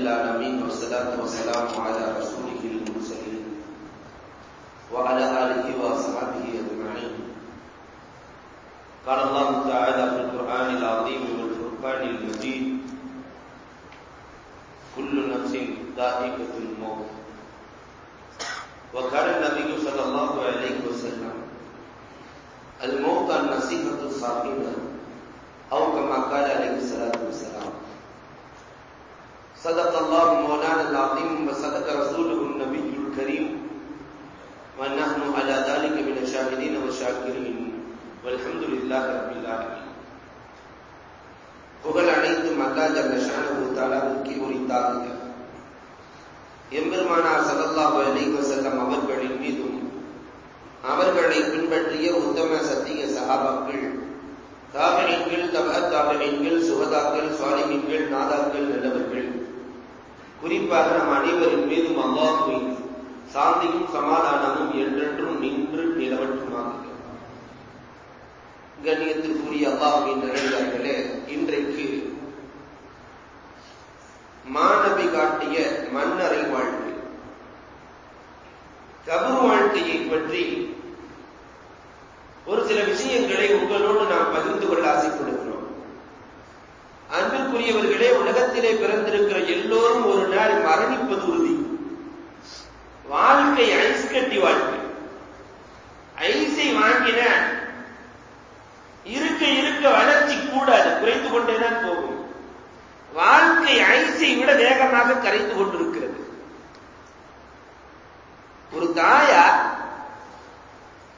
للعالمين والصلاة والسلام على சுகதாக்கள் சுவாலிமீன்கள் நாதாக்கள் நல்லவர்கள். குறிப்பாக நம் அனைவரின் மீதும் அல்லாஹுவின் சாந்தியும் சமாதானமும் என்றென்றும் நின்று நிலவற்றுமாக கண்ணியத்திற்குரிய அல்லாஹுவின் நிறைவார்களே இன்றைக்கு மாணவி காட்டிய மன்னரை வாழ்க்கை கபூர் வாழ்க்கையை பற்றி ஒரு சில விஷயங்களை உங்களோடு நாம் பகிர்ந்து கொள்ள ஆசைப்படுகிறோம் அன்பிற்குரியவர்களே உலகத்திலே பிறந்திருக்கிற எல்லோரும் ஒரு நாள் மரணிப்பது உறுதி. வாழ்க்கை ஐஸ் கட்டி வாழ்க்கை. ஐஸை வாங்கின இருக்க இருக்க வளர்ச்சி கூடாது குறைந்து கொண்டேதான் போகும். வாழ்க்கை ஐஸை விட வேகமாக கரைந்து கொண்டிருக்கிறது. ஒரு தாயார்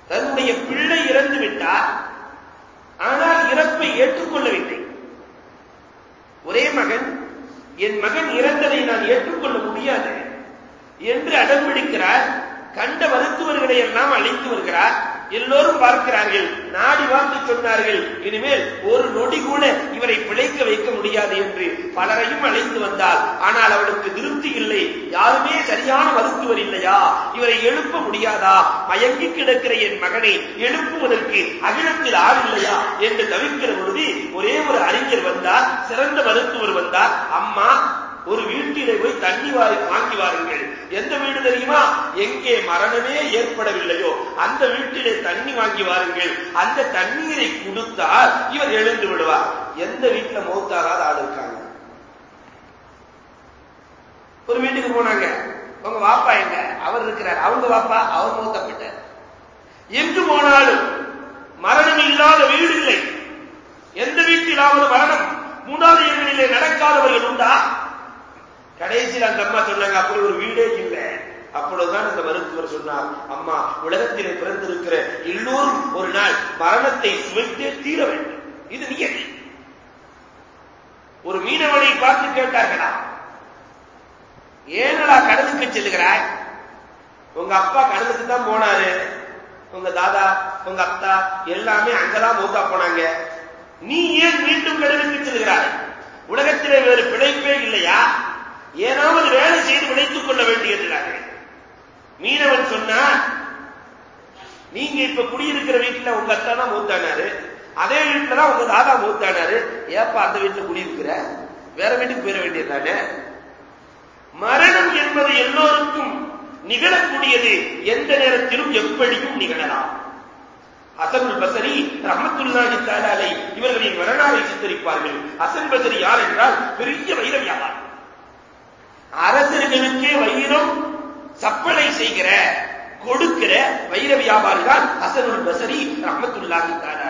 தன்னுடைய பிள்ளை இறந்து விட்டார் ஆனால் இறப்பை ஏற்றுக்கொள்ளவில்லை. ஒரே மகன் என் மகன் இறந்ததை நான் ஏற்றுக்கொள்ள முடியாது என்று அடம்பிடிக்கிறார். கண்ட மருத்துவர்களை எல்லாம் அழைத்து வருகிறார். எல்லோரும் பார்க்கிறார்கள். நாடி வாழ்ந்து சொன்னார்கள். இனிமேல் ஒரு நொடி கூட இவரை பிழைக்க வைக்க முடியாது என்று பலரையும் அழைத்து வந்தார் ஆனால் அவளுக்கு திருப்தி இல்லை. யாருமே சரியான மருத்துவர் இல்லையா? இவரை எழுப்ப முடியாதா? மயங்கி கிடக்கிற என் மகனை எழுப்புவதற்கு அகிலத்தில் ஆள் இல்லையா? என்று தவிக்கிற பொழுது ஒரே ஒரு அறிஞர் வந்தார். சிறந்த மருத்துவர் வந்தார். அம்மா ஒரு வீட்டிலே போய் தண்ணி வாரி வாங்கி வாருங்கள். எந்த வீடு தெரியுமா? எங்கே மரணமே ஏற்படவில்லையோ அந்த வீட்டிலே தண்ணி வாங்கி வாருங்கள். அந்த தண்ணீரை கொடுத்தால் இவர் எழுந்து விடுவார். எந்த வீட்டுல மௌத்தாகாத ஆள் இருக்காங்க? ஒரு வீட்டுக்கு போனாங்க. உங்க வாப்பா எங்க? அவர் இருக்கிறார். அவங்க வாப்பா அவர் மௌத்தப்பட்டார். எங்கு போனாலும் மரணம் இல்லாத வீடு இல்லை. எந்த வீட்டிலாவது மரணம். மூன்றாவது இடங்களிலே நடக்காதவர்கள் உண்டா? கடைசியில் அந்த அம்மா சொன்னாங்க அப்படி ஒரு வீடே இல்லை. அப்பொழுதுதான் அந்த மருத்துவர் சொன்னார் அம்மா உலகத்திலே பிறந்திருக்கிற எல்லோரும் ஒரு நாள் மரணத்தை சுவைத்தே தீர வேண்டும். இது நியதி. ஒரு மீனவனை பார்த்து கேட்டார்களா? ஏனடா கடலுக்கு செல்லுகிறாய்? உங்க அப்பா கடலுக்கு தான் போனாரு. உங்க தாதா உங்க அத்தா எல்லாமே அங்கதான் மூத்தா போனாங்க. நீ ஏன் மீண்டும் கடலுக்கு செல்கிறாய் உலகத்திலே வேறு பிழைப்பே இல்லையா? ஏதாவது வேலை செய்து விளைத்துக் கொள்ள வேண்டியதுதானே மீனவன் சொன்னா நீங்க இப்ப குடியிருக்கிற வீட்டுல உங்க அத்தா தான் மூத்தானாரு. அதே வீட்டுல தான் உங்க தாதா மூத்தானாரு. ஏப்பா அந்த வீட்டுல குடியிருக்கிற? வேற வீட்டுக்கு போயிட வேண்டியதுதானே மரணம் என்பது எல்லோருக்கும் நிகழக்கூடியது. எந்த நேரத்திலும் எப்படியும் நிகழலாம். அசனுல் பசரி ரஹமத்துல்லாஹி தாலாலை இவர்களின் வரலாறை சித்தரிப்பார்கள். அசன் பசரி யார் என்றால் பெரிய வைர யாரா அரசர்களுக்கே வைரம் சப்பளை செய்கிற கொடுக்கிற வைர வியாபாரி தான் ஹசனுல் பசரி ரஹமத்துல்லாஹி தாலாலை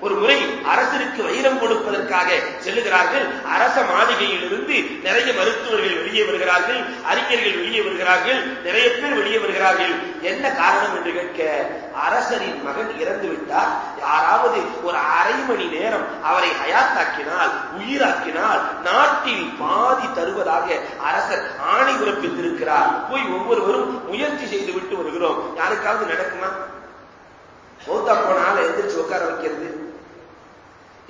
ஒரு முறை அரசருக்கு வைரம் கொடுப்பதற்காக செல்லுகிறார்கள். அரச மாளிகையிலிருந்து நிறைய மருத்துவர்கள் வெளியே வருகிறார்கள். அறிஞர்கள் வெளியே வருகிறார்கள். நிறைய பேர் வெளியே வருகிறார்கள். என்ன காரணம் என்று கேட்க அரசரின் மகன் இறந்து விட்டார். யாராவது ஒரு அரை மணி நேரம் அவரை அயாத்தாக்கினால் உயிராக்கினால் நாட்டில் பாதி தருவதாக அரசர் ஆணை பிறப்பித்திருக்கிறார் போய் ஒவ்வொருவரும் முயற்சி செய்து விட்டு வருகிறோம். யாருக்காவது நடக்குமா? மௌத்தா போன ஆளை எந்திரிச்சு உட்கார வைக்கிறது.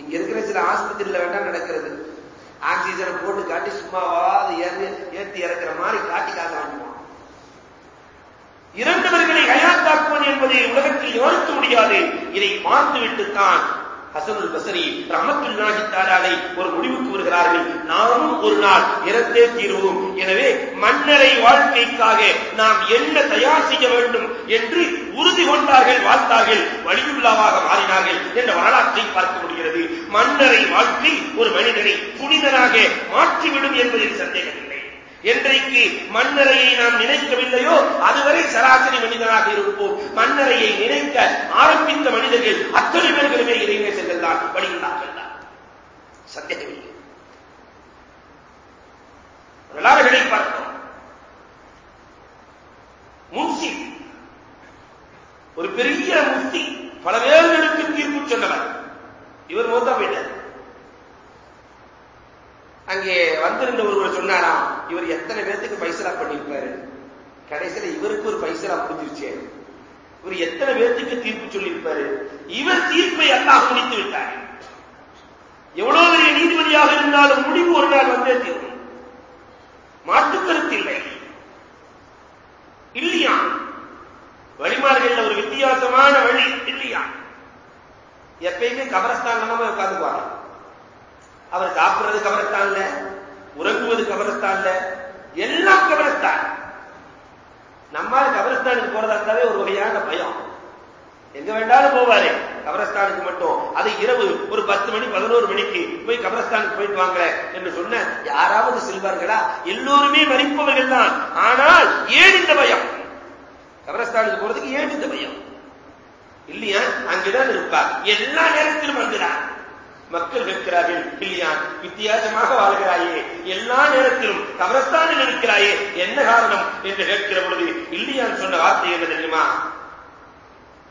இங்க இருக்கிற சில ஆஸ்பத்திரியில வேண்டாம் நடக்கிறது. ஆக்சிஜனை போட்டு காட்டி சும்மாவாது ஏறி ஏற்றி இறக்குற மாதிரி காட்டி காக்க வாங்குவோம் இறந்தவர்களை ஹயாத்தாக்குவது என்பதை உலகத்தில் யோசிக்க முடியாது. இதை பார்த்துவிட்டுத்தான் ஹசனுல் பசரி ரஹமத்துல்லாஹி தாலாலை ஒரு முடிவுக்கு வருகிறார்கள். நாமும் ஒரு நாள் இறந்தே தீருவோம் எனவே மன்னரை வாழ்க்கைக்காக நாம் என்ன தயார் செய்ய வேண்டும் என்று உறுதி கொண்டார்கள் வாழ்ந்தார்கள் வலியுள்ளாவாக மாறினார்கள் என்ற வரலாற்றை பார்க்க முடிகிறது. மன்னரை வாழ்க்கை ஒரு மனிதனை புனிதனாக மாற்றிவிடும் என்பதில் சந்தேகமில்லை. என்றைக்கு மண்ணறையை நாம் நினைக்கவில்லையோ அதுவரை சராசரி மனிதனாக இருப்போம். மண்ணறையை நினைக்க ஆரம்பித்த மனிதர்கள் அத்தனை பேர்களுமே இறைநேசர்கள் தான் வழியில்லார்கள் தான் சந்தேகமில்லை வரலாறுகளை பார்த்தோம். முன்சி ஒரு பெரிய முக்தி பல வேர்களுக்கு தீர்ப்பு சொன்னவர் இவர் மோத்தா போயிட்டார். அங்கே வந்திருந்த ஒருவர் சொன்னாராம் இவர் எத்தனை பேர்த்துக்கு பைசலா பண்ணிருப்பாரு கடைசியில இவருக்கு ஒரு பைசலா முடிஞ்சிருச்சு இவர் எத்தனை பேர்த்துக்கு தீர்ப்பு சொல்லியிருப்பாரு? இவர் தீர்ப்பை அல்லாஹ் முடித்து விட்டார். எவ்வளவு பெரிய நீதிபதியாக இருந்தாலும் முடிவு ஒரு நாள் வந்தே தீரும். மாற்றுக்கருத்து இல்லை. இல்லையா? வழிமார்கள் ஒரு வித்தியாசமான வழி இல்லையா? எப்பயுமே கபரஸ்தான் நம்ம உட்காந்துக்குவாங்க அவர் சாப்பிடுறது கபரஸ்தான்ல உறங்குவது கபரஸ்தான்ல எல்லாம் கபரஸ்தான் நம்மால கபரஸ்தானுக்கு போறதா இருந்தாலே ஒரு வகையான பயம். எங்க வேண்டாலும் போவாரு கபரஸ்தானுக்கு மட்டும். அது இரவு ஒரு பத்து மணி பதினோரு மணிக்கு போய் கபரஸ்தானுக்கு போயிட்டு வாங்க என்று சொன்ன யாராவது செல்வார்களா? எல்லோருமே மறிப்பவர்கள் தான். ஆனால் ஏன் இந்த பயம்? கபரஸ்தானுக்கு போறதுக்கு ஏன் இந்த பயம்? இல்லையா? அங்குதான் இருப்பார் எல்லா நேரத்திலும் வந்துடா மக்கள் கேட்கிறார்கள் இல்லையா? வித்தியாசமாக வாழ்கிறாயே. எல்லா நேரத்திலும் கபரஸ்தானில் இருக்கிறாயே. என்ன காரணம் என்று கேட்கிற பொழுது இல்லையான்னு சொன்ன வார்த்தை என்ன தெரியுமா?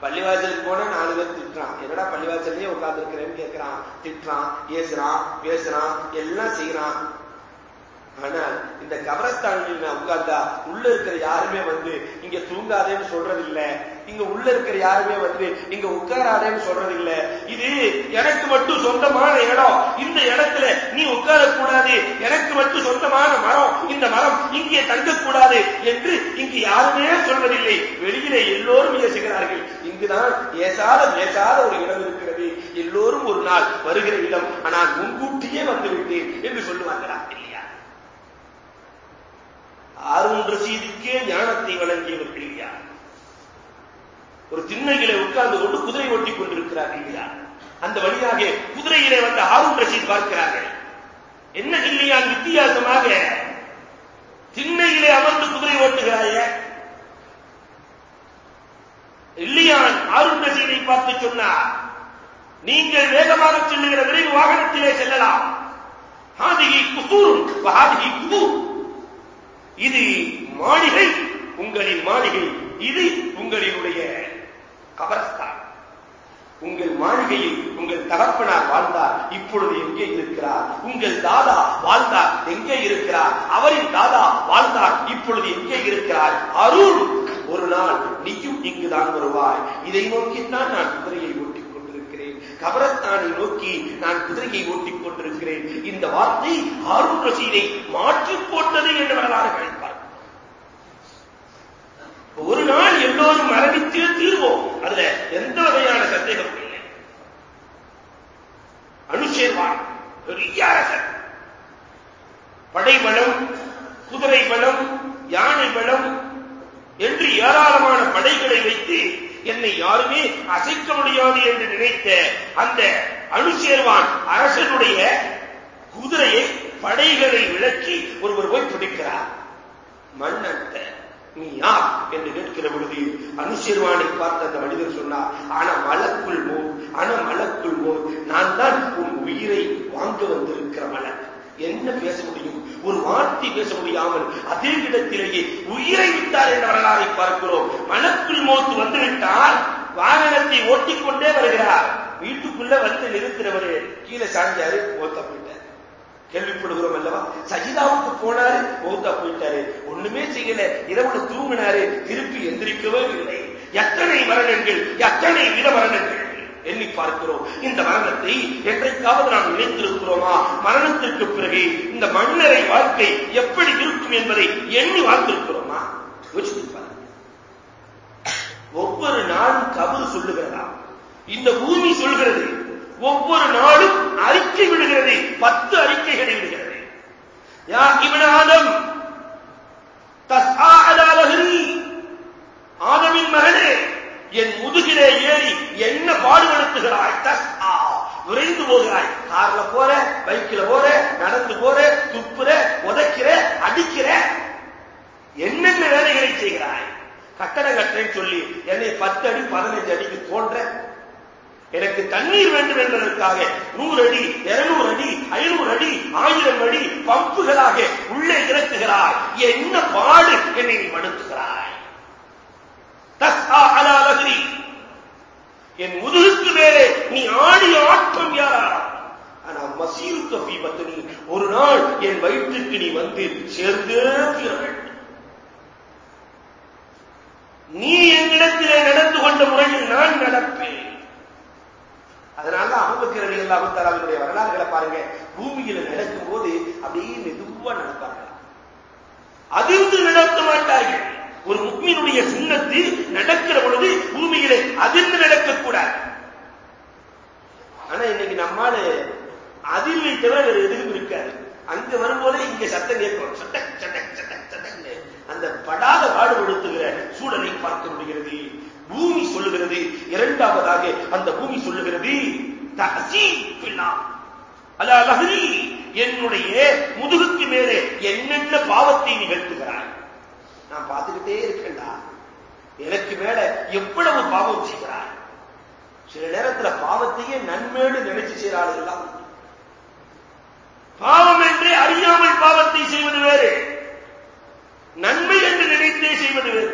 பள்ளிவாசலுக்கு போனா நாலு பேர் திட்டுறான். என்னடா பள்ளிவாசல்லே உட்கார்ந்து இருக்கிறேன்னு கேட்கிறான். திட்டுறான் ஏசுறான் பேசுறான் எல்லாம் செய்யறான் ஆனா இந்த கபரஸ்தானில் நான் உட்கார்ந்தா உள்ள இருக்கிற யாருமே வந்து இங்க தூங்காதேன்னு சொல்றது இல்ல இங்க உள்ள இருக்கிற யாருமே வந்து இங்க உட்காராதேன்னு சொல்றது இல்ல இது எனக்கு மட்டும் சொந்தமான இடம். இந்த இடத்துல நீ உட்காரக்கூடாது. எனக்கு மட்டும் சொந்தமான மரம். இந்த மரம் இங்கே தங்கக்கூடாது என்று இங்கு யாருமே சொல்வதில்லை. வெளியிலே எல்லோரும் ஏசுகிறார்கள் இங்குதான் ஏசாத பேசாத ஒரு இடம் இருக்கிறது. எல்லோரும் ஒரு நாள் வருகிற இடம். ஆனால் முன்கூட்டியே வந்துவிட்டேன் என்று சொல்லுவார்களா? ஆறும் ரசீதுக்கே ஞானத்தை வழங்கியவர்கள் இல்லையா ஒரு திண்ணையிலே உட்கார்ந்து கொண்டு குதிரை ஓட்டிக் கொண்டிருக்கிறார்கள் இல்லையா? அந்த வழியாக குதிரையிலே வந்த ஆறும் ரசீத் பார்க்கிறார்கள். என்ன இல்லையா வித்தியாசமாக திண்ணையிலே அமர்ந்து குதிரை ஓட்டுகிறாய? இல்லையான் ஆறும் ரசீதை பார்த்து சொன்னார். நீங்கள் வேகமாக செல்லுகிற விரைவு வாகனத்திலே செல்லலாம். ஹாதிகி குசூரும் ஹாதிகி குதூர் இது மாளிகை உங்களின் மாளிகை. இது உங்களினுடைய கபரஸ்தான். உங்கள் மாளிகையில் உங்கள் தகப்பனார் வாழ்ந்தார் இப்பொழுது எங்கே இருக்கிறார்? உங்கள் தாதா வாழ்ந்தார் எங்கே இருக்கிறார்? அவரின் தாதா வாழ்ந்தார் இப்பொழுது எங்கே இருக்கிறார்? அருள் ஒரு நாள் நீயும் இங்குதான் வருவாய். இதை நோக்கித்தான் நான் குதிரையை கபரஸ்தானை நோக்கி நான் குதிரையை ஓட்டிக் கொண்டிருக்கிறேன். இந்த வார்த்தை ஆரூர் ரசீதை மாற்றி போட்டது என்று வரலாறு கழிப்பார் ஒரு நாள் எல்லோரும் மரணித்து தீர்வோம். அதுல எந்த வகையான சந்தேகம் இல்லை. அனுசேர்வான் பெரிய அரசர் படைபலம் குதிரை பலம் யானை பலம் என்று ஏராளமான படைகளை வைத்து என்னை யாருமே அசைக்க முடியாது என்று நினைத்த அந்த அணுசேர்வான் அரசனுடைய குதிரையை படைகளை விளக்கி ஒருவர் போய் பிடிக்கிறார். மன்னன்ட்ட நீ யார்? என்று கேட்கிற பொழுது அனுசேர்வானை பார்த்த அந்த மனிதர் சொன்னார் ஆனா மலக்குள் மோ ஆன மலக்குள் மோ நான் தான் உன் உயிரை வாங்க வந்திருக்கிற மலக்கு. என்ன பேச முடியும்? ஒரு வார்த்தை பேச முடியாமல் அதே இடத்திலேயே உயிரை விட்டார் என்ற வரலாறை பார்க்கிறோம். மலக்குள் மோத்து வந்துவிட்டால் வாகனத்தை ஓட்டிக்கொண்டே வருகிறார். வீட்டுக்குள்ள வந்து நிறுத்துறவரு கீழே சாஞ்சாரு மோத்த போயிட்டாரு. கேள்விப்படுகிறோம் அல்லவா? சஜிதாவுக்கு போனாரு மௌத்தா போயிட்டாரு. ஒண்ணுமே செய்யல. இரவுல தூங்கினாரு. திருப்பி எந்திரிக்கவே இல்லை. எத்தனை மரணங்கள் எத்தனை வித மரணங்கள் எண்ணி பார்க்கிறோம். இந்த மரணத்தை என்றைக்காவது நாம் நினைத்திருக்கிறோமா மரணத்திற்கு பிறகு இந்த மன்னரை வாழ்க்கை எப்படி இருக்கும் என்பதை எண்ணி வாழ்ந்திருக்கிறோமா? யோசித்து பாருங்க ஒவ்வொரு நாளும் கபரு சொல்லுகிறதா? இந்த பூமி சொல்கிறது ஒவ்வொரு நாளும் அறிக்கை விடுகிறது பத்து அறிக்கைகளை விடுகிறது. யா இவனாதம் ஆதமின் மகனே என் முதுகிலே ஏறி என்ன பாடுபடுத்துகிறாய்? தஸ்ஆ விரைந்து போகிறாய். கார்ல போற பைக்ல போற நடந்து போற துப்புற உதைக்கிற அடிக்கிற என்னென்ன வேலைகளை செய்கிறாய்? கட்டடம் கட்டுறேன்னு சொல்லி என்னை பத்து அடி பதினஞ்சு அடிக்கு தோன்ற எனக்கு தண்ணீர் வேண்டும் என்பதற்காக நூறு அடி இருநூறு அடி ஐநூறு அடி ஆயிரம் அடி பம்புகளாக உள்ளே இறக்குகிறாய். என்ன பாடு என்னை நீ படுத்துகிறாய்? அலா என் முதுகுக்கு மேலே நீ ஆடிய ஆட்டம் யாரா? ஆனா மசீரு கஃபி பத்தினி ஒரு நாள் என் வயிற்றுக்கு நீ வந்து சேர்ந்தே தீர வேண்டும். நீ என்னிடத்திலே நடந்து கொண்ட முறையில் நான் நடப்பேன். அதனால அபுபக்கர் எல்லாம் அவருடைய வரலாறுகளை பாருங்க. பூமியில நடக்கும் போது அப்படியே மெதுவா நடப்பார்கள் அதிர்ந்து நடக்க மாட்டார்கள். ஒரு முக்மீனுடைய சுண்ணத்து நடக்கிற பொழுது பூமியிலே அதிர்ந்து நடக்கக்கூடாது. ஆனா இன்னைக்கு நம்மால அதிர்வை தவிர வேறு எதுவும் இருக்காது. அங்க வரும்போதே இங்க சத்தம் கேட்கும் சட்ட சட்ட சட்ட சட்டக் அந்த படாத பாடுபடுத்துகிற சூழலை பார்க்க முடிகிறது. பூமி சொல்லுகிறது. இரண்டாவதாக அந்த பூமி சொல்லுகிறது அதாவது என்னுடைய முதுகுக்கு மேலே என்னென்ன பாவத்தை நிகழ்த்துகிறாய் நான் பார்த்துக்கிட்டே இருக்கேன்டா. எனக்கு மேல எவ்வளவு பாவம் செய்கிறார் சில நேரத்துல பாவத்தையே நன்மேடு நினைச்சு செய்யறாள் எல்லாம் பாவம் என்றே அறியாமல் பாவத்தை செய்வது வேறு. நன்மை என்று நினைத்தே செய்வது வேறு.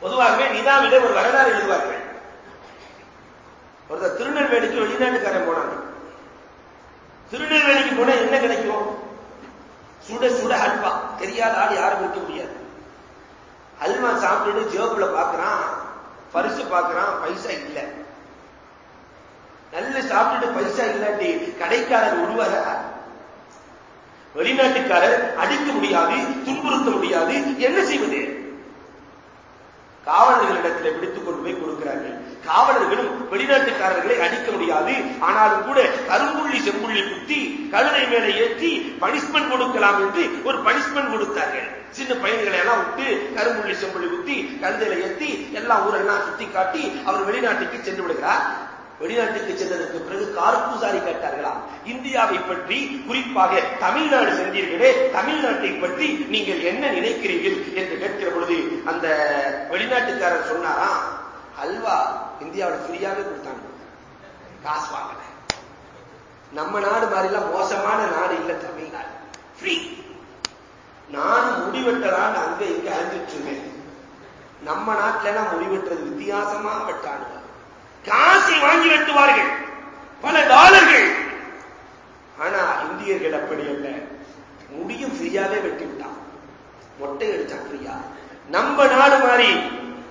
பொதுவாகவே நிதாவிலே ஒரு வரலாறு எழுதுவார்கள். ஒருத்தர் திருநெல்வேலிக்கு வெளிநாட்டுக்காரன் போனாங்க திருநெல்வேலிக்கு போனா என்ன கிடைக்கும்? சுட சுட அல்வா. தெரியாத ஆள் யாரும் இருக்க முடியாது. அல்வா சாப்பிட்டுட்டு ஜோப்புல பாக்குறான் பரிசு பாக்குறான் பைசா இல்ல. நல்ல சாப்பிட்டுட்டு பைசா இல்லாட்டி கடைக்காரர் உருவார வெளிநாட்டுக்காரர் அடிக்க முடியாது துன்புறுத்த முடியாது என்ன செய்வது? காவலர்களிடத்தில் பிடித்துக் கொண்டு போய் கொடுக்கிறார்கள். காவலர்களும் வெளிநாட்டுக்காரர்களை அடிக்க முடியாது. ஆனாலும் கூட கரும்புள்ளி செம்புள்ளி குத்தி கழுதை மேலே ஏற்றி பனிஷ்மெண்ட் கொடுக்கலாம் என்று ஒரு பனிஷ்மெண்ட் கொடுத்தார்கள். சின்ன பையன்களை எல்லாம் விட்டு கரும்புள்ளி செம்புள்ளி குத்தி கழுதையில ஏற்றி எல்லா ஊரெல்லாம் சுத்தி காட்டி அவர் வெளிநாட்டுக்கு சென்று விடுகிறார். வெளிநாட்டுக்கு சென்றதற்கு பிறகு கார்பூசாரி கேட்டார்களாம். இந்தியாவை பற்றி குறிப்பாக தமிழ்நாடு சென்றீர்களே தமிழ்நாட்டை பற்றி நீங்கள் என்ன நினைக்கிறீர்கள் என்று கேட்கிற பொழுது அந்த வெளிநாட்டுக்காரர் சொன்னாராம் அல்வா இந்தியாவில் ஃப்ரீயாவே கொடுத்தாங்க. காசு வாங்கல. நம்ம நாடு மாதிரிலாம் மோசமான நாடு இல்ல தமிழ்நாடு. ஃப்ரீ நான் முடிவெட்டலான்னு அங்க இங்க அழிஞ்சிட்டு இருந்தேன். நம்ம நாட்டுல எல்லாம் முடிவெட்டுறது வித்தியாசமா வெட்டானுங்க காசை வாங்கி வெட்டுவார்கள். பல டாலர்கள். ஆனா இந்தியர்கள் அப்படி அல்ல. முடியும் ஃப்ரீயாவே வெட்டி விட்டான் மொட்டை அடிச்சான் ஃப்ரீயா நம்ம நாடு மாறி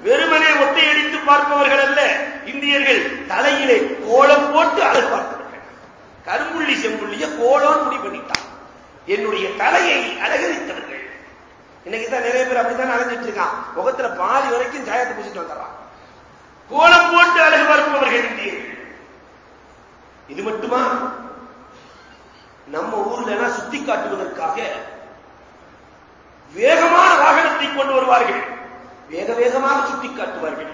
வெறுமனே மொட்டை அடித்து பார்ப்பவர்கள் அல்ல. இந்தியர்கள் தலையிலே கோலம் போட்டு அழகு பார்ப்பவர்கள். கரும்புள்ளி செம்புள்ளிய கோலம் முடி பண்ணிட்டான். என்னுடைய தலையை அலகரித்தவர்கள் இன்னைக்கு தான் நிறைய பேர் அப்படித்தான் அலைஞ்சிட்டு இருக்கான். முகத்துல பாதி வரைக்கும் சாயத்தை பூசிட்டு வந்துடுறான். கோலம் போட்டு அழகு பார்ப்பவர்கள் இந்தியர்கள் இது மட்டுமா? நம்ம ஊர்ல சுத்தி காட்டுவதற்காக வேகமான வாகனத்தை கொண்டு வருவார்கள். வேக வேகமாக சுட்டி காட்டுவார்கள்.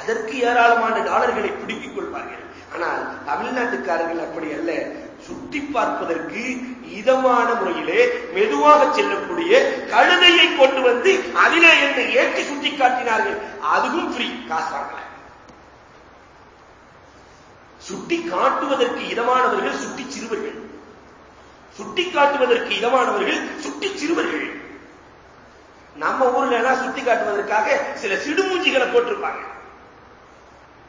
அதற்கு ஏராளமான டாலர்களை பிடுங்கிக் கொள்வார்கள். ஆனால் தமிழ்நாட்டுக்காரர்கள் அப்படி அல்ல. சுட்டி பார்ப்பதற்கு இதமான முறையிலே மெதுவாக செல்லக்கூடிய கழுதையை கொண்டு வந்து அதிலே என்னை ஏற்றி சுட்டி காட்டினார்கள். அதுவும் ஃப்ரீ காசு வாங்கல. சுட்டி காட்டுவதற்கு இதமானவர்கள் சுட்டி சிறுவர்கள். சுட்டி காட்டுவதற்கு இதமானவர்கள் சுட்டி சிறுவர்கள். நம்ம ஊர்ல எல்லாம் சுட்டி காட்டுவதற்காக சில சிடுமூஞ்சிகளை போட்டிருப்பாங்க.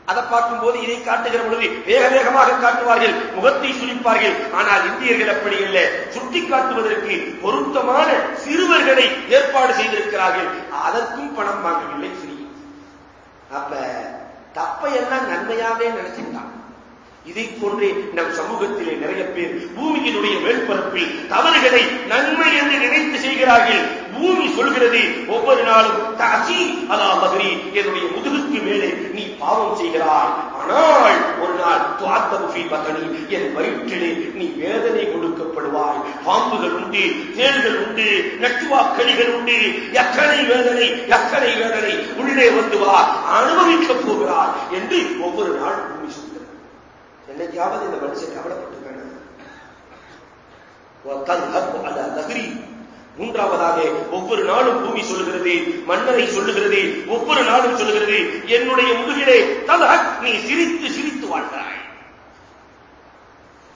அதை பார்க்கும்போது இதை காட்டுகிற பொழுது வேக வேகமாக காட்டுவார்கள் முகத்தை சுழிப்பார்கள். ஆனால் இந்தியர்கள் அப்படி இல்லை. சுட்டி காட்டுவதற்கு பொருத்தமான சிறுவர்களை ஏற்பாடு செய்திருக்கிறார்கள். அதற்கும் பணம் வாங்கவில்லை ஃப்ரீ அப்ப தப்பையெல்லாம் நன்மையாவே நினைச்சுட்டான் இதை போன்றே நம் சமூகத்திலே நிறைய பேர் பூமியினுடைய மேற்பரப்பில் தவறுகளை நன்மை என்று நினைத்து செய்கிறார்கள். பூமி சொல்கிறது ஒவ்வொரு நாளும் தாசி அதா மகரி என்னுடைய முதுகுக்கு மேலே நீ பாவம் செய்கிறாய். ஆனால் ஒரு நாள் துவாத்தபுஃபி பகனி என் வயிற்றிலே நீ வேதனை கொடுக்கப்படுவாய். பாம்புகள் உண்டு தேள்கள் உண்டு நட்டுவாக்களிகள் உண்டு. எத்தனை வேதனை எத்தனை வேதனை உள்ளே வந்து வா அனுபவிக்கப் போகிறார் என்று ஒவ்வொரு நாள் பூமி சொல்கிறது என்னைக்காவது இந்த மனுஷன் கவலைப்பட்டு நகரி மூன்றாவதாக ஒவ்வொரு நாளும் பூமி சொல்லுகிறது மன்னரை சொல்லுகிறது ஒவ்வொரு நாளும் சொல்லுகிறது என்னுடைய முதுகிலே தலஹக் நீ சிரித்து சிரித்து வாழ்கிறாய்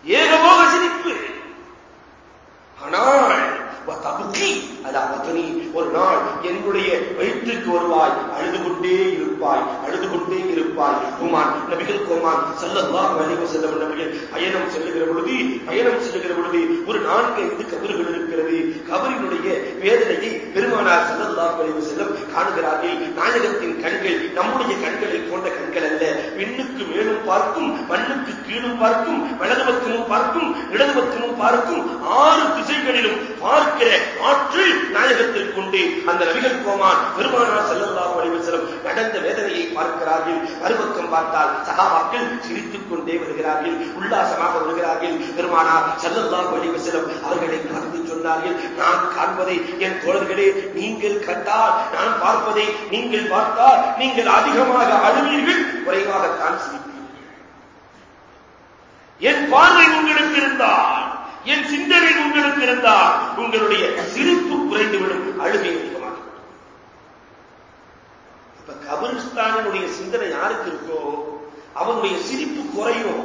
ஏகமோக சிரிப்பு. ஆனால் தபுக்கி அதாவது நீ ஒரு நாள் என்னுடைய வயிற்றுக்கு வருவாய் அழுது கொண்டே இருப்பாய் அழுது கொண்டே இருப்பாய். குமான் நபிகள் குமான் செல்லல்லாம் வலிவு செல்லும் நபிகள் பயணம் செல்லுகிற பொழுது பயணம் செல்லுகிற பொழுது ஒரு நான்கு ஐந்து கபறுகள் வேதனையை பெருமானார் செல்லல்லாம் அழிவு செல்லும் காணுகிறார்கள். நாயகத்தின் கண்கள் நம்முடைய கண்களை போன்ற கண்கள் அல்ல. விண்ணுக்கு மேலும் பார்க்கும் மண்ணுக்கு கீழும் பார்க்கும் வலது பக்கமும் பார்க்கும் இடது பக்கமும் பார்க்கும் ஆறு திசைகளிலும் பார்க்கிற ஆற்றல் நாயகத்திற்கு உண்டு. அந்த நபிகள் கோமான் பெருமானார் செல்லல்லாஹு அலைஹி செல்லும் நடந்த வேதனையை பார்க்கிறார்கள். மறுபக்கம் பார்த்தால் சகாபாக்கள் சிரித்துக் கொண்டே வருகிறார்கள் உல்லாசமாக வருகிறார்கள். பெருமானார் செல்லல்லாஹு அலைஹி செல்லும் அவர்களை பார்த்து சொல்கிறார்கள் நான் காண்பதை என் தோழர்களே நீங்கள் கண்டால் நான் பார்ப்பதை நீங்கள் பார்த்தால் நீங்கள் அதிகமாக அழுவீர்கள் குறைவாகத்தான் சிரிப்பீர்கள். என் பார்வை உங்களுக்கு இருந்தால் என் சிந்தனை உங்களுக்கு இருந்தால் உங்களுடைய சிரிப்பு குறைந்துவிடும் அழுகை அதிகமாக இப்ப கபிரிஸ்தானினுடைய சிந்தனை யாருக்கு இருக்கோ அவனுடைய சிரிப்பு குறையும்.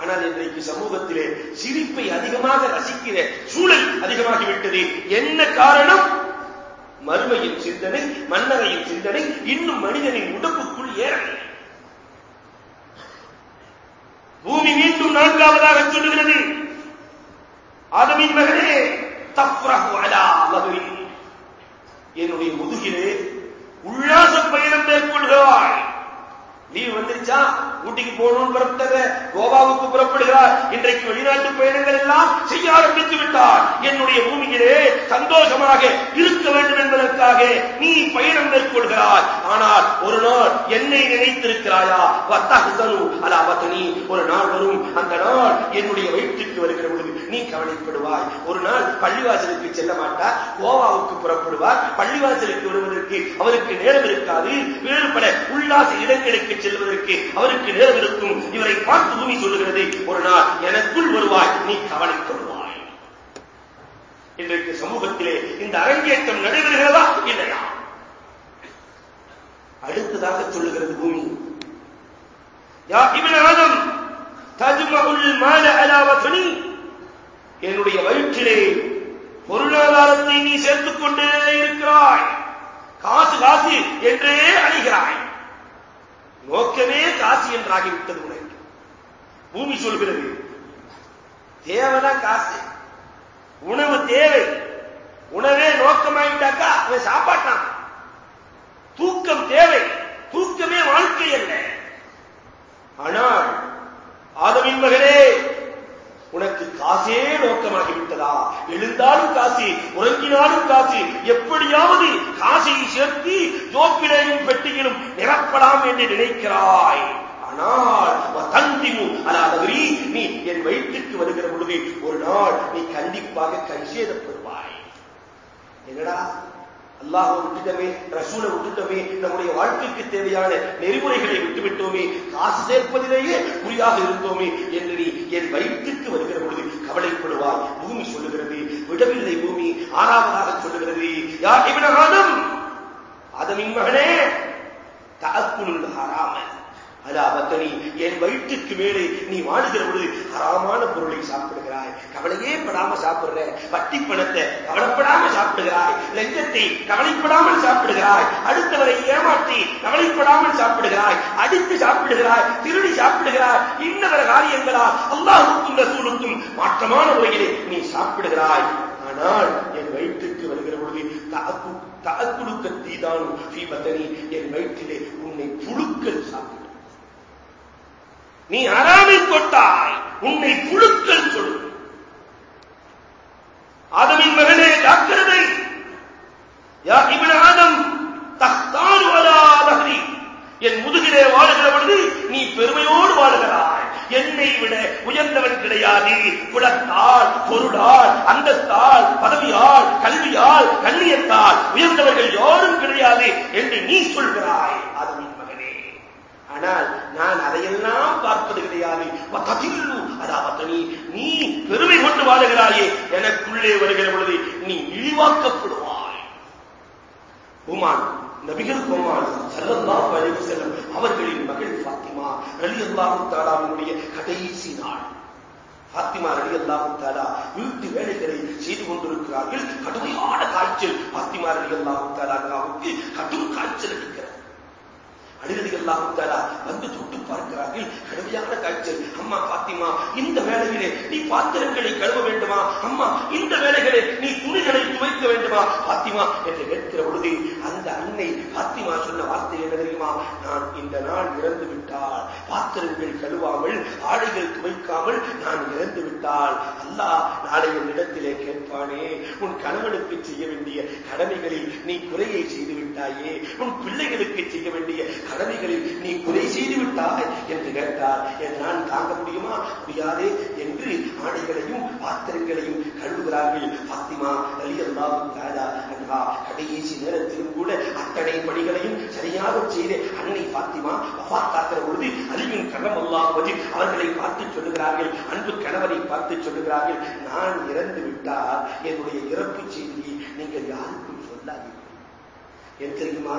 ஆனால் இன்றைக்கு சமூகத்திலே சிரிப்பை அதிகமாக ரசிக்கிற சூழல் அதிகமாகிவிட்டது. என்ன காரணம்? மறுமையின் சிந்தனை மன்னரையின் சிந்தனை இன்னும் மனிதனின் உடம்புக்குள் ஏறவில்லை. பூமி மீண்டும் நான்காவதாக சொல்லுகிறது. ஆதமின் மகனே தப்ரஹு அலா என்னுடைய முதுகிலே உல்லாச பயணம் மேற்கொள்கிறாள் நீ வந்துருச்சா? ஊட்டிக்கு போகணும்னு புறப்பட்டத. கோவாவுக்கு புறப்படுகிறார். இன்றைக்கு வெளிநாட்டு பயணங்கள் எல்லாம் செய்ய ஆரம்பித்து விட்டார். என்னுடைய பூமியிலே சந்தோஷமாக இருக்க வேண்டும் என்பதற்காக நீ பயணம் மேற்கொள்கிறாய். ஆனால் ஒரு நாள் என்னை நினைத்திருக்கிறாயா? பத்த நீ ஒரு நாள் வரும். அந்த நாள் என்னுடைய வயிற்றுக்கு வருகிற பொழுது நீ கவலைப்படுவாய். ஒரு நாள் பள்ளிவாசலுக்கு செல்ல மாட்டார் கோவாவுக்கு புறப்படுவார். பள்ளிவாசலுக்கு வருவதற்கு அவருக்கு நேரம் இருக்காது. வேறுபட உல்லாச இடங்களுக்கு செல்வதற்கு அவருக்கு நேரம் இருக்கும். இவரை பார்த்து பூமி சொல்லுகிறது ஒரு நாள் எனக்குள் வருவாய் நீ கவலைப்படுவாய் இன்றைக்கு சமூகத்திலே இந்த அரங்கேற்றம் நடைபெறுகிறதா இல்லையா? அடுத்ததாக சொல்லுகிறது பூமி. யா இவன் ஆதம் தஜ்மகுல் மால அலாவத்துனி என்னுடைய வயிற்றிலே பொருளாதாரத்தை நீ சேர்த்துக் கொண்டே இருக்கிறாய். காசு காசு என்றே அழைகிறாய். நோக்கமே காசு என்றாகிவிட்டது உனக்கு. பூமி சொல்கிறது தேவைதான் காசு. உணவு தேவை. உணவே நோக்கமாயிட்டாக்கா அவன் சாப்பாட்டான். தூக்கம் தேவை. தூக்கமே வாழ்க்கை அல்ல. ஆனால் ஆதமின் மகனே உனக்கு காசே நோக்கமாகிவிட்டதா எழுந்தாலும் காசி உறங்கினாலும் காசு எப்படியாவது காசை சேர்த்து ஜோப்பிலையும் பெட்டியிலும் நிரப்பலாம் என்று நினைக்கிறாய். ஆனால் தந்திமு அலாதவரி நீ என் வயிற்றுக்கு வருகிற பொழுது ஒரு நாள் நீ கண்டிப்பாக கைசேதப்படுவாய். என்னடா? அல்லாஹ் விட்டுட்டோமே ரசூலை விட்டுட்டோமே நம்முடைய வாழ்க்கைக்கு தேவையான நெறிமுறைகளை விட்டுவிட்டோமே காசு சேர்ப்பதிலேயே குறியாக இருந்தோமே என்று நீ என் வயிற்றுக்கு வருகிற பொழுது கவலைப்படுவாய். பூமி சொல்லுகிறது விடவில்லை பூமி ஆறாவதாக சொல்லுகிறது யார் இவனாலும் அதமின் மகனே தகுல் ஹராமன் அலாபத்தனி என் வயிற்றுக்கு மேலே நீ வாழுகிற பொழுது அறாமான பொருளை சாப்பிடுகிறாய். கவலையே படாம சாப்பிடுற வட்டி பணத்தை கவலைப்படாம சாப்பிடுகிறாய். லஞ்சத்தை கவலைப்படாமல் சாப்பிடுகிறாய். அடுத்தவரை ஏமாற்றி கவலைப்படாமல் சாப்பிடுகிறாய். அடித்து சாப்பிடுகிறாய் திருடி சாப்பிடுகிறாய். இன்னவர காரியங்களா அல்லாஹுக்கும் ரசூலுக்கும் மாற்றமான முறையிலே நீ சாப்பிடுகிறாய். ஆனால் என் வயிற்றுக்கு வருகிற பொழுது தகுப்பு தகுடுக்க தீதானும் பத்தனி என் வயிற்றிலே உன்னை புழுக்கள் சாப்பிடு நீ அறாமை தொட்டாய் உன்னை புழுக்கள் சொல்லு ஆதமின் மகனே ஜாக்கிரதை. யா இவன் ஆதம் தக்தாரு அலா என் முதுகிலே வாழுகிற பொழுது நீ பெருமையோடு வாழுகிறாய். என்னை விட உயர்ந்தவன் கிடையாது. குலத்தால் பொருளால் அந்தத்தால் பதவியால் கல்வியால் கண்ணியத்தால் உயர்ந்தவர்கள் யாரும் கிடையாது என்று நீ சொல்கிறாய். ஆனால் நான் அதையெல்லாம் பார்ப்பது கிடையாது அதாவது நீ நீ பெருமை கொண்டு வாழுகிறாயே எனக்குள்ளே வருகிற பொழுது நீ இழிவாக்கப்படுவாய். உமான் நபிகள் கோமான் சல்லல்லாஹு அலைஹி அவர்களின் மகள் ஃபாத்திமா ரலியல்லாஹு தஆலாவினுடைய கடைசி நாள். ஃபாத்திமா ரலியல்லாஹு தஆலா வீட்டு வேலைகளை செய்து கொண்டிருக்கிறார்கள். கடுமையான காய்ச்சல். ஃபாத்திமா ரலியல்லாஹு தஆலாவுக்கு கடும் காய்ச்சல் இருக்கிறது அடிரதி எல்லாம் வந்து தொட்டு பார்க்கிறார்கள். கடுமையான காய்ச்சல். அம்மா பாத்திமா இந்த வேலையிலே நீ பாத்திரங்களை கழுவ வேண்டுமா? அம்மா இந்த வேலைகளே நீ துணிகளை துவைக்க வேண்டுமா? பாத்திமா என்று கேட்கிற பொழுது அந்த அன்னை பாத்திமா சொன்ன வார்த்தை என்ன தெரியுமா? நான் இந்த நாள் இறந்து விட்டால் பாத்திரங்கள் கழுவாமல் ஆடைகள் துவைக்காமல் நான் இறந்து விட்டால் அல்லாஹ் நாளை என்னிடத்திலே கேட்பானே. உன் கணவனுக்கு செய்ய வேண்டிய கடமைகளில் நீ குறையை செய்து விட்டாயே. உன் பிள்ளைகளுக்கு செய்ய வேண்டிய கடமைகளில் நீ குறை செய்து விட்டாய் என்று கேட்டார். நான் தாங்க முடியுமா? முடியாதே என்று ஆடைகளையும் பாத்திரங்களையும் கழுவுகிறார்கள். பாத்திமா அலி அல்லாவும் தாரா அண்ணா கடைசி நேரத்திலும் கூட அத்தனை பணிகளையும் சரியாக செய்த அன்னை பாத்திமா வஃபாத்தாக்கிற பொழுது அலிவின் கரம் அல்லாவது அவர்களை பார்த்து சொல்லுகிறார்கள். அன்பு கணவரை பார்த்து சொல்லுகிறார்கள். நான் இறந்து விட்டால் என்னுடைய இறப்பு செய்தியை நீங்கள் யாருக்கும் சொல்லாதீர்கள். என் தெரியுமா?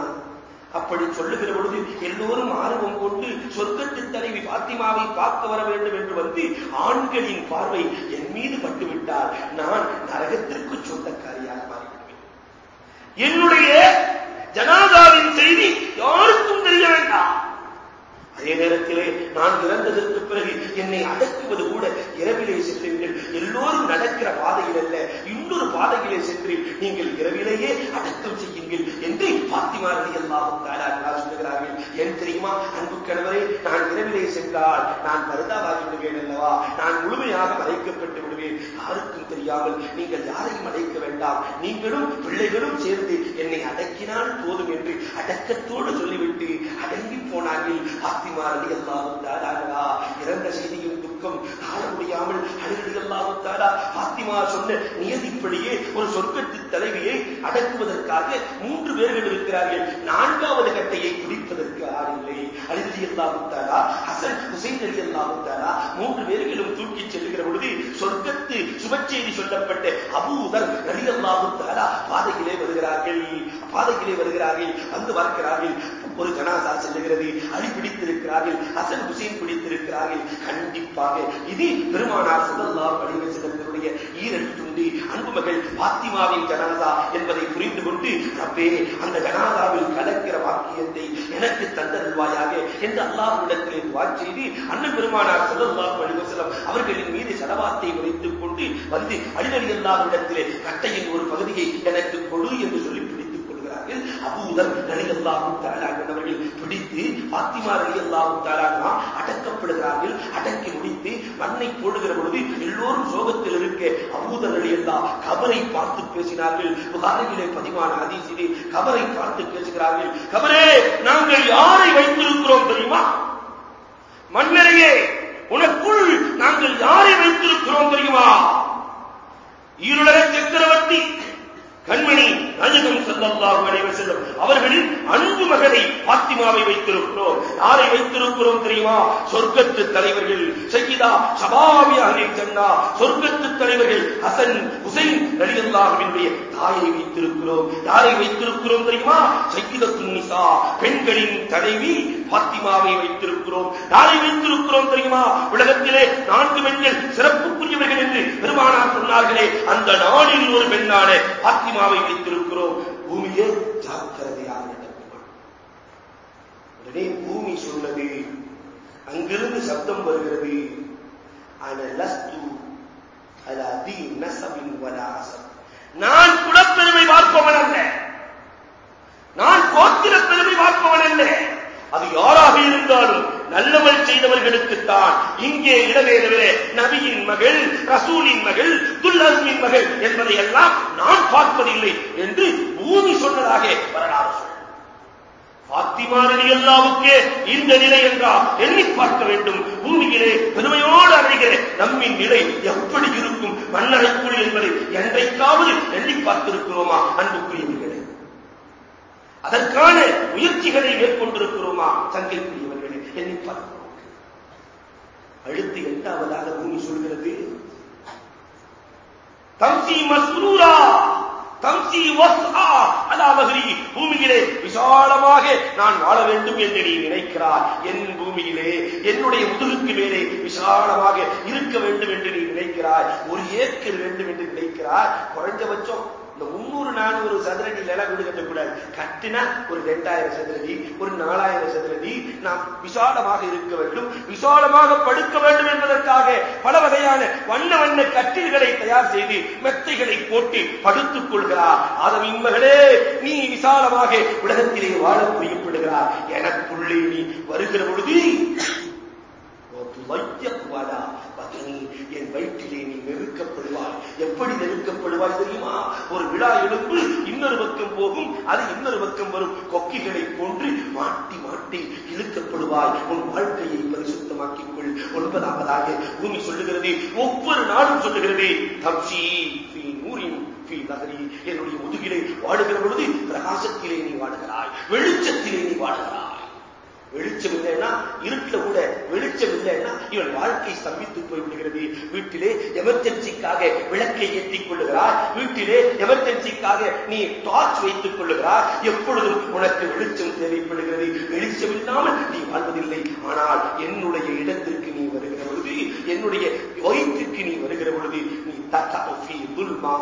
அப்படி சொல்லுகிற பொழுது எல்லோரும் ஆர்வம் கொண்டு சொர்க்கத்து தலைவி பாத்திமாவை பார்க்க வர வேண்டும் என்று வந்து ஆண்களின் பார்வை என் மீது பட்டுவிட்டால் நான் நரகத்திற்கு சொந்தக்காரியாக மாறிவிடுவேன். என்னுடைய ஜனாதாவின் செய்தி யாருக்கும் தெரிய வேண்டாம். அதே நேரத்திலே நான் இறந்ததற்கு பிறகு என்னை அடக்குவது கூட இரவிலே சென்றீர்கள் எல்லோரும் நடக்கிற பாதையில் அல்ல இன்னொரு பாதையிலே சென்று நீங்கள் இரவிலேயே அடக்கம் செய்யுங்கள் என்று பாத்திமார்கள் எல்லாரும் சொல்லுகிறார்கள். ஏன் தெரியுமா? அன்பு கணவரே நான் இரவிலே சென்றால் நான் பருதாவாகி விடுவேன் அல்லவா? நான் முழுமையாக மறைக்கப்பட்டு விடுவேன். யாருக்கும் தெரியாமல் நீங்கள் யாரையும் அடைக்க வேண்டாம். நீங்களும் பிள்ளைகளும் சேர்ந்து என்னை அடக்கினால் போதும் என்று அடக்கத்தோடு சொல்லிவிட்டு அடங்கி போனார்கள். பாத்திமா அலி இறந்த செய்தியும் துக்கம் காண முடியாமல் அடிக்கடி அல்லாஹுத்தாரா பாத்திமா சொன்ன நியதிப்படியே ஒரு சொர்க்கத்து தலைவியை அடக்குவதற்காக மூன்று பேர்கள் இருக்கிறார்கள். நான்காவது கட்டையை பிடிப்பதற்கு ஆறில்லை அலிதி அல்லாஹுத்தாரா ஹசன் ஹுசைன் அலி அல்லாஹுத்தாரா மூன்று பேர்களும் தூக்கி செல்லுகிற பொழுது சொர்க்கத்து சுபச்செய்தி சொல்லப்பட்ட அபூதர் நலி அல்லாஹுத்தாரா பாதையிலே வருகிறார்கள். பாதையிலே வருகிறார்கள். வந்து பார்க்கிறார்கள். ஒரு ஜனாதா செல்லுகிறது. அடி பிடித்திருக்கிறார்கள் அசன் ஹுசைன் பிடித்திருக்கிறார்கள். கண்டிப்பாக இது பெருமானார் சுதல்லார் வடிவ சிலத்தினுடைய ஈரல் துண்டி அன்பு மகள் பாத்திமாவின் ஜனாதா என்பதை புரிந்து கொண்டு ரப்பே அந்த ஜனாதாவில் கலக்கிற வாக்கியத்தை எனக்கு தந்தருள்வாயாக என்று அல்லாஹ்விடத்திலே துவா செய்து அண்ணன் பெருமானார் சுதல்லார் வடிவ சிலம் அவர்களின் மீது சடவாத்தை வைத்துக் கொண்டு வந்து அடிநடி அல்லாஹ்விடத்திலே கட்டையின் ஒரு பகுதியை எனக்கு கொடு என்று சொல்லி பிடித்துக் கொள்கிறார்கள் அபூதர் நலிகல்லாஹும் தாலாங்கவர்கள் பிடித்து பாத்திமா நலிகல்லாஹும் தாலாங்கா அடக்கப்படுகிறார்கள். அடக்கி முடித்து மண்ணை போடுகிற பொழுது எல்லோரும் சோகத்தில் இருக்க அபூதர் நலிகல்லா கபரை பார்த்து பேசினார்கள். புகாரிலே பதிவான அதிசிலே கபரை பார்த்து பேசுகிறார்கள். கபரே நாங்கள் யாரை வைத்திருக்கிறோம் தெரியுமா? மன்னரையே உனக்குள் நாங்கள் யாரை வைத்திருக்கிறோம் தெரியுமா? ஈருலக சக்கரவர்த்தி கண்மணி நாயகம் செல்லல்லாஹு அனைவர் செல்லும் அவர்களின் அன்பு மகனை பாத்திமாவை வைத்திருக்கிறோம். யாரை வைத்திருக்கிறோம் தெரியுமா? சொர்க்கத்து தலைவர்கள். சையீதா ஷபாபி அஹ்லில் ஜன்னா. சொர்க்கத்து தலைவர்கள் ஹசன் ஹுசைன் ரலியல்லாஹுவினுடைய தாயை வைத்திருக்கிறோம். யாரை வைத்திருக்கிறோம் தெரியுமா? சையீதத்து நிசா. பெண்களின் தலைவி பாத்திமாவை வைத்திருக்கிறோம். யாரை வைத்திருக்கிறோம் தெரியுமா? உலகத்திலே நான்கு பெண்கள் சிறப்புக்குரியவர்கள் என்று பெருமானார் சொன்னார்களே அந்த நாளில் ஒரு பெண்ணான பாத்திமாவை வைத்திருக்கிறோம். பூமியே ஜாக்கிரதையாக உடனே பூமி சொன்னது அங்கிருந்து சப்தம் வருகிறது. அன லஸ்து அல அதி நசபின் வலாசம் நான் குலப்பெருமை பார்ப்பவன் அல்ல. நான் கோத்திர பெருமை பார்ப்பவன் அல்ல. அது யாராக இருந்தாலும் நல்லவள் செய்தவர்களுக்குத்தான் இங்கே இடமே நபியின் மகள் ரசூலின் மகள் துல்லஸ்மின் மகள் என்பதை எல்லாம் நான் பார்ப்பதில்லை என்று பூமி சொன்னதாக வரலாறு பாத்திமாரணி எல்லாவுக்கே இந்த நிலை என்றால் எண்ணி பார்க்க வேண்டும். பூமியிலே பெருமையோடு அறிகிறேன் நம்மின் நிலை எப்படி இருக்கும்? மண்ணறைக்குள் என்பதை என்றைக்காவது எண்ணி பார்த்திருக்கிறோமா? அன்புக்குரியவர்களே. அதற்கான முயற்சிகளை மேற்கொண்டிருக்கிறோமா? சங்கிற்குரியவர்களை எண்ணி பார்க்கிறோம் அடுத்து எட்டாவதாக பூமி சொல்கிறது? தம்சி மஸ்ரூரா தம்சி வஸ்ஆ. அலா பூமியிலே விசாலமாக நான் வாழ வேண்டும் என்று நீ நினைக்கிறாய். என் பூமியிலே என்னுடைய முதுகுக்கு மேலே விசாலமாக இருக்க வேண்டும் என்று நீ நினைக்கிறாய். ஒரு ஏக்கர் வேண்டும் என்று நினைக்கிறாய். குறைஞ்சபட்சம் இந்த முன்னூறு நானூறு சதுரடியில எல்லாம் வீடு கட்டக்கூடாது. கட்டினா ஒரு ரெண்டாயிரம் சதுரடி ஒரு நாலாயிரம் சதுரடி நாம் விசாலமாக இருக்க வேண்டும். விசாலமாக படுக்க வேண்டும் என்பதற்காக பல வகையான வண்ண வண்ண கட்டில்களை தயார் செய்து மெத்தைகளை போட்டு படுத்துக் கொள்கிறார். ஆதம் மகளே நீ விசாலமாக உலகத்திலே வாழ புரியப்படுகிறார். எனக்குள்ளே நீ வருகிற பொழுது வைத்தியக்குவாதா பத்னி என் வயிற்றிலே எப்படி நெருக்கப்படுவாய் தெரியுமா? ஒரு விழா எழுப்பு இன்னொரு பக்கம் போகும். அது இன்னொரு பக்கம் வரும். கொக்கிகளை போன்று மாட்டி மாட்டி இழுக்கப்படுவாய். உன் வாழ்க்கையை பரிசுத்தமாக்கிக் கொள் ஒன்பதாவதாக பூமி சொல்லுகிறது. ஒவ்வொரு நாளும் சொல்லுகிறது. தப்சி நூறின் என்னுடைய முதுகிலே வாடுகிற பொழுது பிரகாசத்திலே நீ வாடுகிறாய். வெளிச்சத்திலே நீ வாடுகிறாய். வெளிச்சம் இல்லைன்னா இருட்டில் கூட வெளிச்சம் இல்லைன்னா இவன் வாழ்க்கை ஸ்தம்பித்து போய்விடுகிறது. வீட்டிலே எமர்ஜென்சிக்காக விளக்கை ஏற்றிக் கொள்ளுகிறார். வீட்டிலே எமர்ஜென்சிக்காக நீ டார்ச் வைத்துக் கொள்ளுகிறார். எப்பொழுதும் உனக்கு வெளிச்சம் தேவைப்படுகிறது. வெளிச்சம் இல்லாமல் நீ வாழ்வதில்லை. ஆனால் என்னுடைய இடத்திற்கு நீ வருகிற பொழுது என்னுடைய வயிற்றுக்கு நீ வருகிற பொழுது நீ தத்தா துல்மா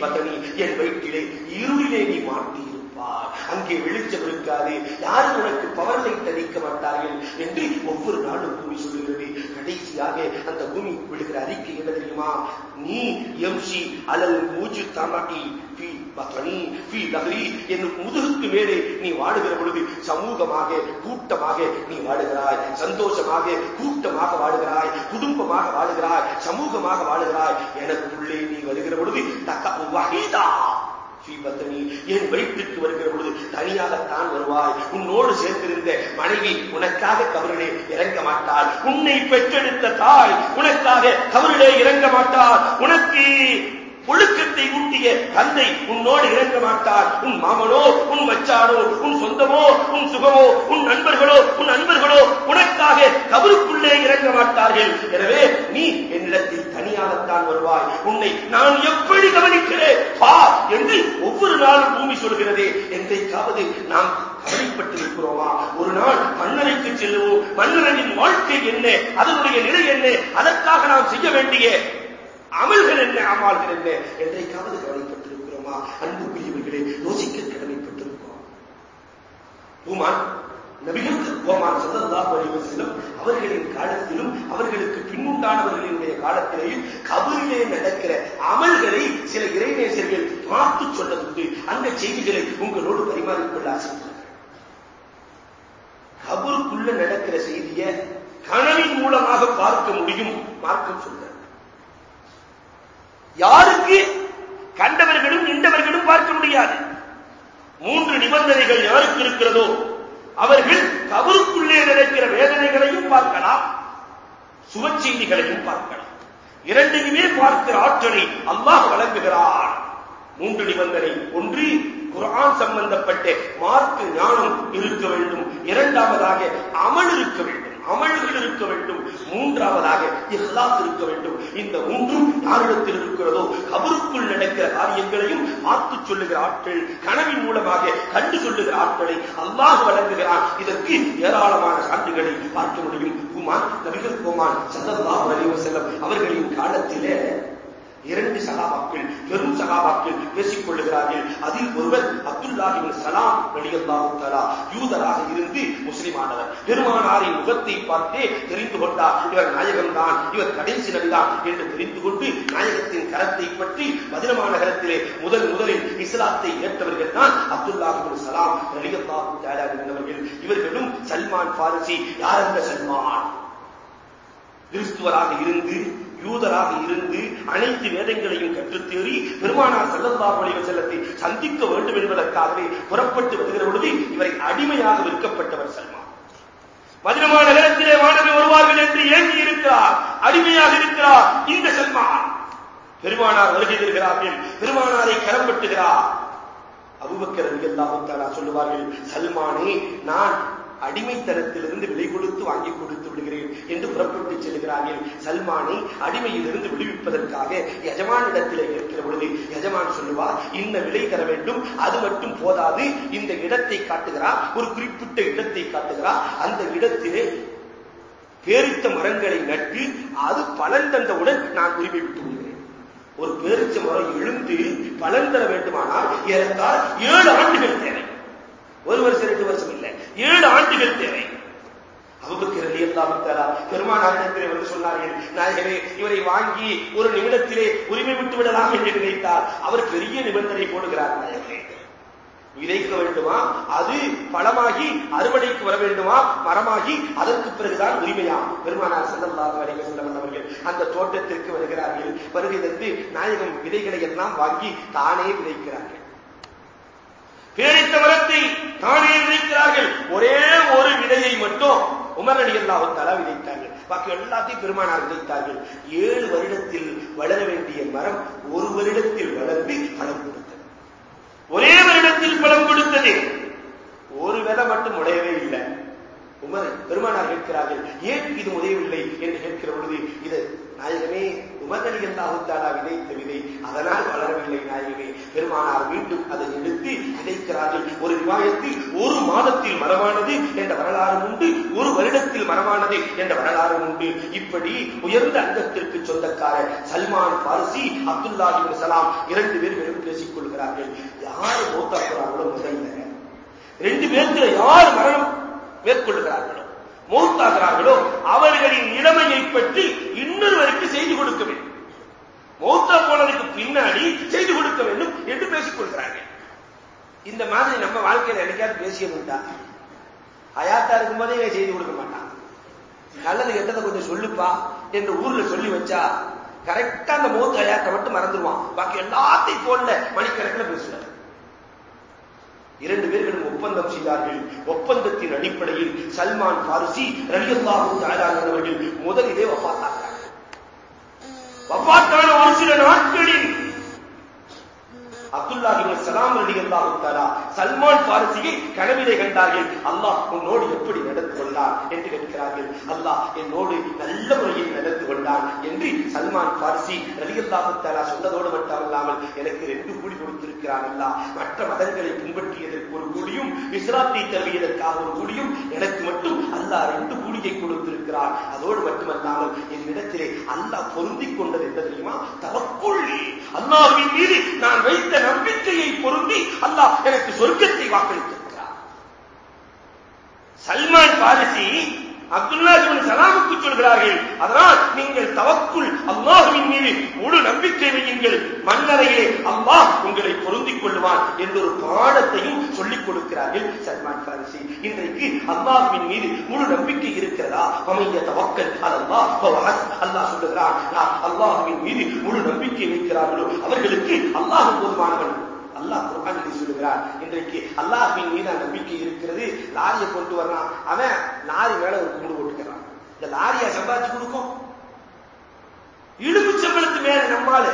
பதனி என் வயிற்றிலே இருளிலே நீ மாட்டீர். இருப்பார் அங்கே வெளிச்சம் இருக்காது யாரும் உனக்கு பவர் லைட் அளிக்க மாட்டார்கள் என்று ஒவ்வொரு நாளும் பூமி சொல்லுகிறது. கடைசியாக அந்த பூமி விடுகிற அறிக்கை என்ன தெரியுமா? நீ எம்சி அல்லது மூச்சு தாமாட்டி முதுகுக்கு மேலே நீ வாடுகிற பொழுது சமூகமாக கூட்டமாக நீ வாடுகிறாய் சந்தோஷமாக கூட்டமாக வாடுகிறாய் குடும்பமாக வாடுகிறாய் சமூகமாக வாடுகிறாய் எனக்குள்ளே நீ வருகிற பொழுது தக்க வகைதா பத்தனி. என் வயிற்றுக்கு வருகிற பொழுது தனியாகத்தான் வருவாய். உன்னோடு சேர்ந்திருந்த மனைவி உனக்காக கவரிலே இறங்க மாட்டாள். உன்னை பெற்றெடுத்த தாய் உனக்காக கவரிலே இறங்க மாட்டாள். உனக்கு ஒழுக்கத்தை ஊட்டிய தந்தை உன்னோடு இறங்க மாட்டார் உன் மாமனோ உன் மச்சானோ உன் சொந்தமோ உன் சுகமோ உன் நண்பர்களோ உன் நண்பர்களோ உனக்காக கபருக்குள்ளே இறங்க மாட்டார்கள். எனவே நீ என்னிடத்தில் தனியாகத்தான் வருவாய். உன்னை நான் எப்படி கவனிக்கிறேன்? பா என்று ஒவ்வொரு நாளும் பூமி சொல்கிறது. என்றைக்காவது நாம் கவலைப்பட்டிருக்கிறோமா ஒரு நாள் மன்னரைக்கு செல்லுவோம். மன்னரின் வாழ்க்கை என்ன? அதனுடைய நிலை என்ன? அதற்காக நாம் செய்ய வேண்டிய அமல்கள் என்ன? அமல்கள் என்ன? என்றைக்காவது கவலைப்பட்டிருக்கிறோமா அன்புக்குரியவர்களே யோசிக்க கடமைப்பட்டிருக்கிறோம். பூமான் நபிகளுக்கு கோமான் அவர்களின் காலத்திலும் அவர்களுக்கு பின்னுண்டானவர்களினுடைய காலத்திலேயும் கபரிலே நடக்கிற அமல்களை சில இறைநேசர்கள் பார்த்து சொன்னதுண்டு அந்த செய்திகளை உங்களோடு பரிமாறிக்கொள்ள ஆசைப்படுகிறேன் கபருக்குள்ள நடக்கிற செய்தியை கனவின் மூலமாக பார்க்க முடியும் மார்க்கம் சொல்ற யாருக்கு? கண்டவர்களும் நின்றவர்களும் பார்க்க முடியாது. மூன்று நிபந்தனைகள் யாருக்கு இருக்கிறதோ அவர்கள் கபருக்குள்ளே நடக்கிற வேதனைகளையும் பார்க்கலாம் சுப பார்க்கலாம். இரண்டையுமே பார்க்கிற ஆற்றலை அல்லாஹ் வழங்குகிறார் மூன்று நிபந்தனை. ஒன்று குரான் சம்பந்தப்பட்ட மார்க்கு ஞானம் இருக்க வேண்டும். இரண்டாவதாக அமல் இருக்க வேண்டும். அமல்கள் இருக்க வேண்டும். மூன்றாவதாக இஹ்லாஸ் இருக்க வேண்டும். இந்த மூன்றும் யாரிடத்தில் இருக்கிறதோ கபருக்குள் நடக்கிற காரியங்களையும் பார்த்து சொல்லுகிற ஆட்கள் கனவின் மூலமாக கண்டு சொல்லுகிற ஆட்களை அல்லாஹ் வழங்குகிறான். இதற்கு ஏராளமான சான்றுகளை பார்க்க முடியும். குமார் நபிகள் குமார் சல்லல்லாஹு அலைஹி வஸல்லம் அவர்களின் காலத்திலே இரண்டு சகாபாக்கள் பெரும் சகாபாக்கள் பேசிக் கொள்ளுகிறார்கள். அதில் ஒருவர் அப்துல்லாஹிபின் சலாம் ரலியல்லாஹு தலா யூதராக இருந்து முஸ்லிமானவர் பெருமானாரின் முகத்தை பார்த்தே தெரிந்து கொண்டார். இவர் நாயகன்தான் இவர் கடைசி நபிதான் என்று தெரிந்து கொண்டு நாயகத்தின் கரத்தை பற்றி மதினமா நகரத்திலே முதல் முதலில் இஸ்லாத்தை ஏற்றவர்கள் தான் அப்துல்லாஹிபின் சலாம் ரலியல்லாஹு தலா என்பவர்கள். இவர்களும் சல்மான் பாரிசி யார் அந்த சல்மான்? கிறிஸ்துவராக இருந்து யூதராக இருந்து அனைத்து வேதங்களையும் கற்றுத்தேறி பெருமானார் செல்லல்லாஹு ஒளிவ செல்லத்தை சந்திக்க வேண்டும் என்பதற்காகவே புறப்பட்டு வருகிற பொழுது இவரை அடிமையாக விற்கப்பட்டவர் சல்மான். மதுரமான நகரத்திலே மாணவி வருவார்கள் என்று ஏங்கி இருக்கிறார் அடிமையாக இருக்கிறார் இந்த சல்மான். பெருமானார் வருகை தருகிறார்கள் பெருமானாரை கரம்பட்டுகிறார் அபுபக்கர் ரலியல்லாஹு தஆலா சொல்லுவார்கள் சல்மானே நான் அடிமைத்தனத்திலிருந்து விலை கொடுத்து வாங்கி கொடுத்து விடுகிறேன் என்று புறப்பட்டு செல்கிறார்கள். சல்மானை அடிமையிலிருந்து விடுவிப்பதற்காக எஜமானிடத்திலே இருக்கிற பொழுது எஜமான் சொல்லுவார் இன்ன விலை தர வேண்டும் அது மட்டும் போதாது இந்த இடத்தை காட்டுகிறார் ஒரு குறிப்பிட்ட இடத்தை காட்டுகிறார் அந்த இடத்திலே பேரித்த மரங்களை நட்டு அது பலன் தந்தவுடன் நான் உரிமை விட்டு விடுகிறேன். ஒரு பேரிச்ச மரம் எழுந்து பலன் தர வேண்டுமானால் ஏறத்தால் ஏழு ஆண்டுகள் தேவை. ஒரு வருஷம் ஏழு தேவை பெருமானாரிடத்திலே வந்து சொன்னார்கள். நாயகரே இவரை வாங்கி ஒரு நிமிடத்திலே உரிமை விட்டு விடலாம் என்று நினைத்தார் அவர் பெரிய நிபந்தனை போடுகிறார் நாயகரே. விதைக்க வேண்டுமா? அது பழமாகி அறுவடைக்கு வர வேண்டுமா? மரமாகி அதற்கு பிறகுதான் உரிமையா? பெருமானார் ஸல்லல்லாஹு அலைஹி அவர்கள் அந்த தோட்டத்திற்கு வருகிறார்கள். வருகை நாயகம் விதைகளை எல்லாம் வாங்கி தானே விதைக்கிறார்கள். பேரித்த மரத்தை தானே விதைக்கிறார்கள் ஒரே ஒரு விதையை மட்டும் உமர் அலி அல்லாஹு விதைத்தார்கள். பாக்கி எல்லாத்தையும் பெருமானார் விதைத்தார்கள். ஏழு வருடத்தில் வளர வேண்டிய மரம் ஒரு வருடத்தில் வளர்ந்து பலம் கொடுத்தது. ஒரே வருடத்தில் பலம் கொடுத்தது. ஒரு விதை மட்டும் உடையவே இல்லை. உமர் பெருமானார் கேட்கிறார்கள் ஏன் இது உதயவில்லை என்று கேட்கிற பொழுது இது நாயகமே உமரடி அல்லாஹுத்தாலா விதைத்த விதை அதனால் வளரவில்லை நாயகமே பெருமானார் மீண்டும் அதை எடுத்து விதைக்கிறார்கள் ஒரு விவாயத்தில் ஒரு மாதத்தில் மரமானது என்ற வரலாறு உண்டு ஒரு வருடத்தில் மரமானது என்ற வரலாறு உண்டு. இப்படி உயர்ந்த அங்கத்திற்கு சொந்தக்கார சல்மான் பாரசி அப்துல்லா சலாம் இரண்டு பேர்களும் பேசிக் கொள்கிறார்கள். யார் மூத்தா போறாங்களோ முதல்ல ரெண்டு பேர்த்துல யார் மரணம் மேற்கொள்கிறார்களோ? மௌத்தாகிறார்களோ அவர்களின் நிலைமையை பற்றி இன்னொருவருக்கு செய்து கொடுக்க வேண்டும் மௌத்தா போனதுக்கு பின்னாடி செய்து கொடுக்க வேண்டும் என்று பேசிக் கொள்கிறார்கள். இந்த மாதிரி நம்ம வாழ்க்கையில என்னைக்காவது பேசியதுண்டா ஹயாத்தா இருக்கும்போதே இவன் செய்து கொடுக்க மாட்டான். நல்லது கெட்டதை கொஞ்சம் சொல்லுப்பா என்று ஊர்ல சொல்லி வச்சா கரெக்டா அந்த மௌத்த ஹயாத்தை மட்டும் மறந்துடுவான் பாக்கி எல்லாத்தையும் போன்ல மணிக்கணக்கில் பேசுவார். இரண்டு பேர்களும் ஒப்பந்தம் செய்தார்கள். ஒப்பந்தத்தின் அடிப்படையில் சல்மான் பாரிசி ரலியல்லாஹு தஆலா அவர்கள் முதலிலே வஃபாத்தாகிறார்கள் வஃபாத்தான ஒரு சில நாட்களில் அப்துல்லாஹி சலாம் ரலி அல்லாஹுத்தாரா சல்மான் பாரசியை கனவிலே கண்டார்கள். அல்லாஹ் உன்னோடு எப்படி நடந்து கொண்டார் என்று கேட்கிறார்கள். அல்லாஹ் என்னோடு நல்ல முறையில் நடந்து கொண்டான் என்று சல்மான் பாரசி ரலியல்லாஹு அல்லாஹுத்தாரா சொன்னதோடு மட்டுமல்லாமல் எனக்கு ரெண்டு கூலி கொடுத்திருக்கிறான் அல்லா மற்ற மதங்களை பின்பற்றியதற்கு ஒரு கூலியும் இஸ்லாத்தை தருவியதற்காக ஒரு கூலியும் எனக்கு மட்டும் அல்லாஹ் ரெண்டு கூலியை கொடுத்திருக்கிறார் அதோடு மட்டுமல்லாமல் என்னிடத்திலே அல்லாஹ் பொருந்திக் கொண்டது என்ன தெரியுமா? தவக்குள் அல்லாஹின் மீது நான் வைத்த நம்பிக்கையை பொருந்தி அல்லாஹ் எனக்கு சொர்க்கத்தை வாக்களித்திருக்கிறார் சல்மான் பாரிசி அப்துல்லா சலாமுக்கு சொல்கிறார்கள் அதனால் நீங்கள் தவக்குள் அல்லாஹுவின் மீது முழு நம்பிக்கை வையுங்கள் மன்னரையிலே அல்லாஹ் உங்களை பொருந்திக் கொள்வான் என்ற ஒரு பாடத்தையும் சொல்லிக் கொடுக்கிறார்கள் சல்மான் பாரிசி இன்றைக்கு அல்லாஹுவின் மீது முழு நம்பிக்கை இருக்கிறதா? அமைய தவக்கல் அல்லாஹ் அல்லாஹ் சொல்லுகிறான் யார் மீது முழு நம்பிக்கை வைக்கிறார்களோ அவர்களுக்கு அல்லாஹ் போதுமானவன். அல்லாஹ் குர்ஆனில் சொல்லுகிறார் இன்றைக்கு அல்லாஹ்வின் மீது நம்பிக்கை இருக்கிறது லாரியை கொண்டு வரலாம் அவன் லாரி மேல ஒரு கூடு போட்டுக்கிறான். இந்த லாரியா சம்பாதிச்சு கொடுக்கும். இடுப்பு சம்பளத்து மேல நம்மால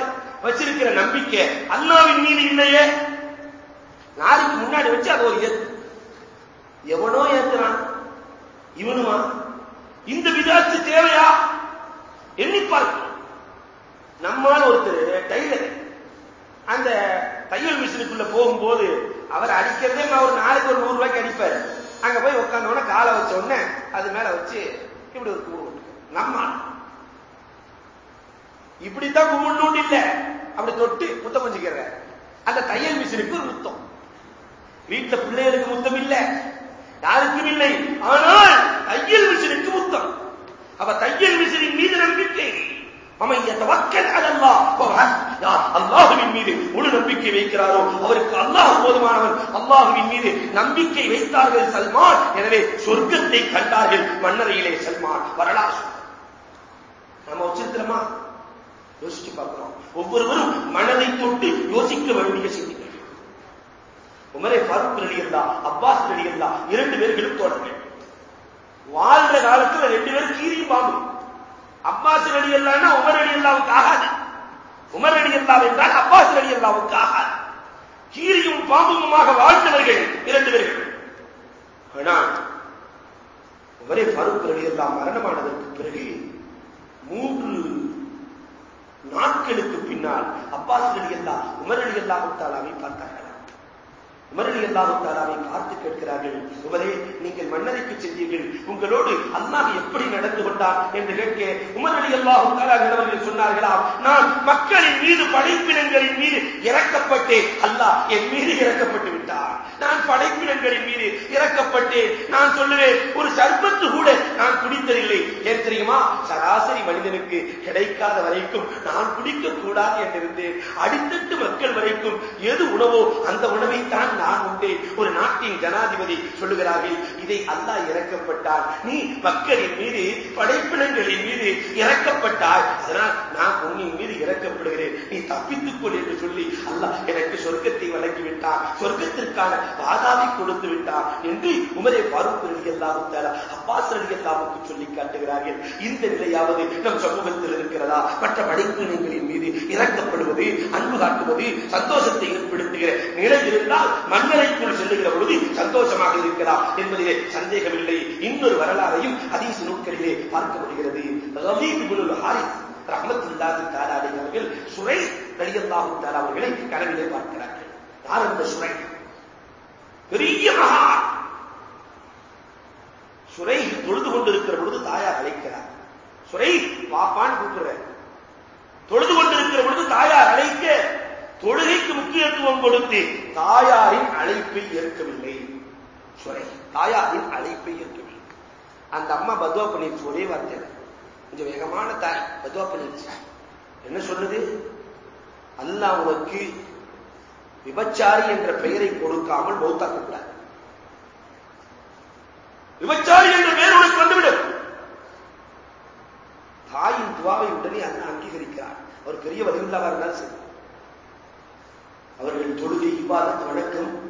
வச்சிருக்கிற நம்பிக்கை அல்லாவின் மீது இல்லையே. லாரிக்கு முன்னாடி வச்சு அது ஒரு ஏத்து எவனோ ஏத்துறான். இவனுமா? இந்த விதாச்சு தேவையா? எண்ணி நம்மால் ஒருத்தர் டைலர் அந்த தையல் மிஷினுக்குள்ள போகும்போது அவர் அடிக்கிறதே ஒரு நாளைக்கு ஒரு நூறு ரூபாய்க்கு அடிப்பார். அங்க போய் உட்காந்தோடனே காலை வச்ச உடனே அது மேல வச்சு இப்படி ஒரு கூடு நம்ம இப்படித்தான் கும்பிடணும் இல்ல. அப்படி தொட்டு முத்தம் கொஞ்சிக்கிற அந்த தையல் மிஷினுக்கு ஒரு முத்தம். வீட்டுல பிள்ளைகளுக்கு முத்தம் இல்ல. யாருக்கும் இல்லை. ஆனால் தையல் மிஷினுக்கு முத்தம். அவ தையல் மிஷினின் மீது நம்பிக்கை. அல்லாஹுவின் மீது முழு நம்பிக்கை வைக்கிறாரோ அவருக்கு அல்லாஹ் போதுமானவன். அல்லாஹுவின் மீது நம்பிக்கை வைத்தார்கள் சல்மான். எனவே சொர்க்கத்தை கண்டார்கள் மன்னரையிலே சல்மான். வரலாறு. நம்ம வச்சிருக்கிறோமா யோசிச்சு பார்க்கிறோம் ஒவ்வொருவரும் மனதை தொட்டு யோசிக்க வேண்டிய செய்திகள் உமரே ஃபாரூக் நடிகர்லா அப்பாஸ் நடிகர்லா இரண்டு பேர்களும் தோழர்கள். வாழ்ற காலத்துல ரெண்டு பேரும் கீரியும் பாம்பு அப்பாஸ் அலி அல்லான்னா உமர் அடி அல்லாவுக்கு ஆகாது. உமர் அடி அல்லா என்றால் அப்பாஸ் அலி அல்லாவுக்கு ஆகாது. கீரியும் பாம்புமாக வாழ்ந்தவர்கள் இரண்டு பேர்கள். ஆனால் உமரே பருப்பு அலி அல்லா மரணமானதற்கு பிறகு மூன்று நாட்களுக்கு பின்னால் அப்பாஸ் அடி அல்லா உமர் அடி அல்லாஹு தாலாவை பார்த்தார் உமரலி அல்லாஹு தாலாவை பார்த்து கேட்கிறார்கள். உமரே நீங்கள் மன்னரைக்கு சென்றீர்கள். உங்களோடு அல்லாஹ் எப்படி நடந்து கொண்டார் என்று கேட்க உமரலி அல்லாஹு தாலா அவர்கள் சொன்னார்களா நான் மக்களின் மீது படைப்பினங்களின் மீது இறக்கப்பட்டேன். அல்லாஹ் என் மீது இறக்கப்பட்டு விட்டார் நான் படைப்பினங்களின் மீது இறக்கப்பட்டேன். நான் சொல்லுவேன் ஒரு சர்பத்து கூட நான் குடித்ததில்லை. ஏன் தெரியுமா? சராசரி மனிதனுக்கு கிடைக்காத வரைக்கும் நான் குடிக்க கூடாது என்றிருந்தேன். அடித்தட்டு மக்கள் வரைக்கும் எது உணவோ அந்த உணவை தான் நான் உண்டேன் ஒரு நாட்டின் ஜனாதிபதி சொல்லுகிறார்கள். இதை அல்லா இறக்கப்பட்டார் நீ மக்களின் மீது படைப்பினங்களின் மீது இறக்கப்பட்டால் அதனால் நான் உன்னின் மீது இறக்கப்படுகிறேன். நீ தப்பித்துக்கொள் என்று சொல்லி அல்லாஹ் எனக்கு சொர்க்கத்தை வழங்கிவிட்டார் சொர்க்கத்திற்கான வாதாவை கொடுத்து விட்டார் என்று உமரே பாரூக் அலி அல்லாஹு அப்பாஸ் அலி சொல்லி காட்டுகிறார்கள். இந்த நிலையாவது நம் சமூகத்தில் இருக்கிறதா? மற்ற படைப்பினங்களின் மீது இறக்கப்படுவது அன்பு காட்டுவது சந்தோஷத்தை ஏற்படுத்துகிற நிலை இருந்தால் மன்னரைக்குள் செல்லுகிற பொழுது சந்தோஷமாக இருக்கலாம் என்பதிலே சந்தேகமில்லை இன்னொரு வரலாறையும் அதீஸ் நூட்களிலே பார்க்க முடிகிறது. ஹாரிஸ் ரஹமத்துல்லாஹி அவர்கள் சுரை ரலியல்லாஹு தாலா அவர்களை கனவிலே பார்க்கிறார்கள். யார் அந்த சுரை பெரிய மகா. சுரை தொழுது கொண்டிருக்கிற பொழுது தாயார் அழைக்கிறார். சுரை பாப்பான்னு கூப்பிடுற தொழுது கொண்டிருக்கிற பொழுது தாயார் அழைக்க தொழுகைக்கு முக்கியத்துவம் கொடுத்து தாயாரின் அழைப்பை ஏற்கவில்லை. சுரை தாயாரின் அழைப்பை ஏற்கவில்லை. அந்த அம்மா பத்வா பண்ணிருச்சு ஒரே வார்த்தை கொஞ்சம் வேகமான தாய் பத்வா பண்ணிருச்சு என்ன சொல்றது? அல்லாஹ் உனக்கு விபச்சாரி என்ற பெயரை கொடுக்காமல் மௌத்தாக்க கூடாது. விபச்சாரி என்ற பெயர் உனக்கு வந்துவிடும். தாயின் துவாவை உடனே அண்ணா அங்கீகரிக்கிறார். அவர் பெரிய வலியுள்ளவா இருந்தாலும் சரி. அவர்கள் தொழுகை இவ்வாறு வணக்கம்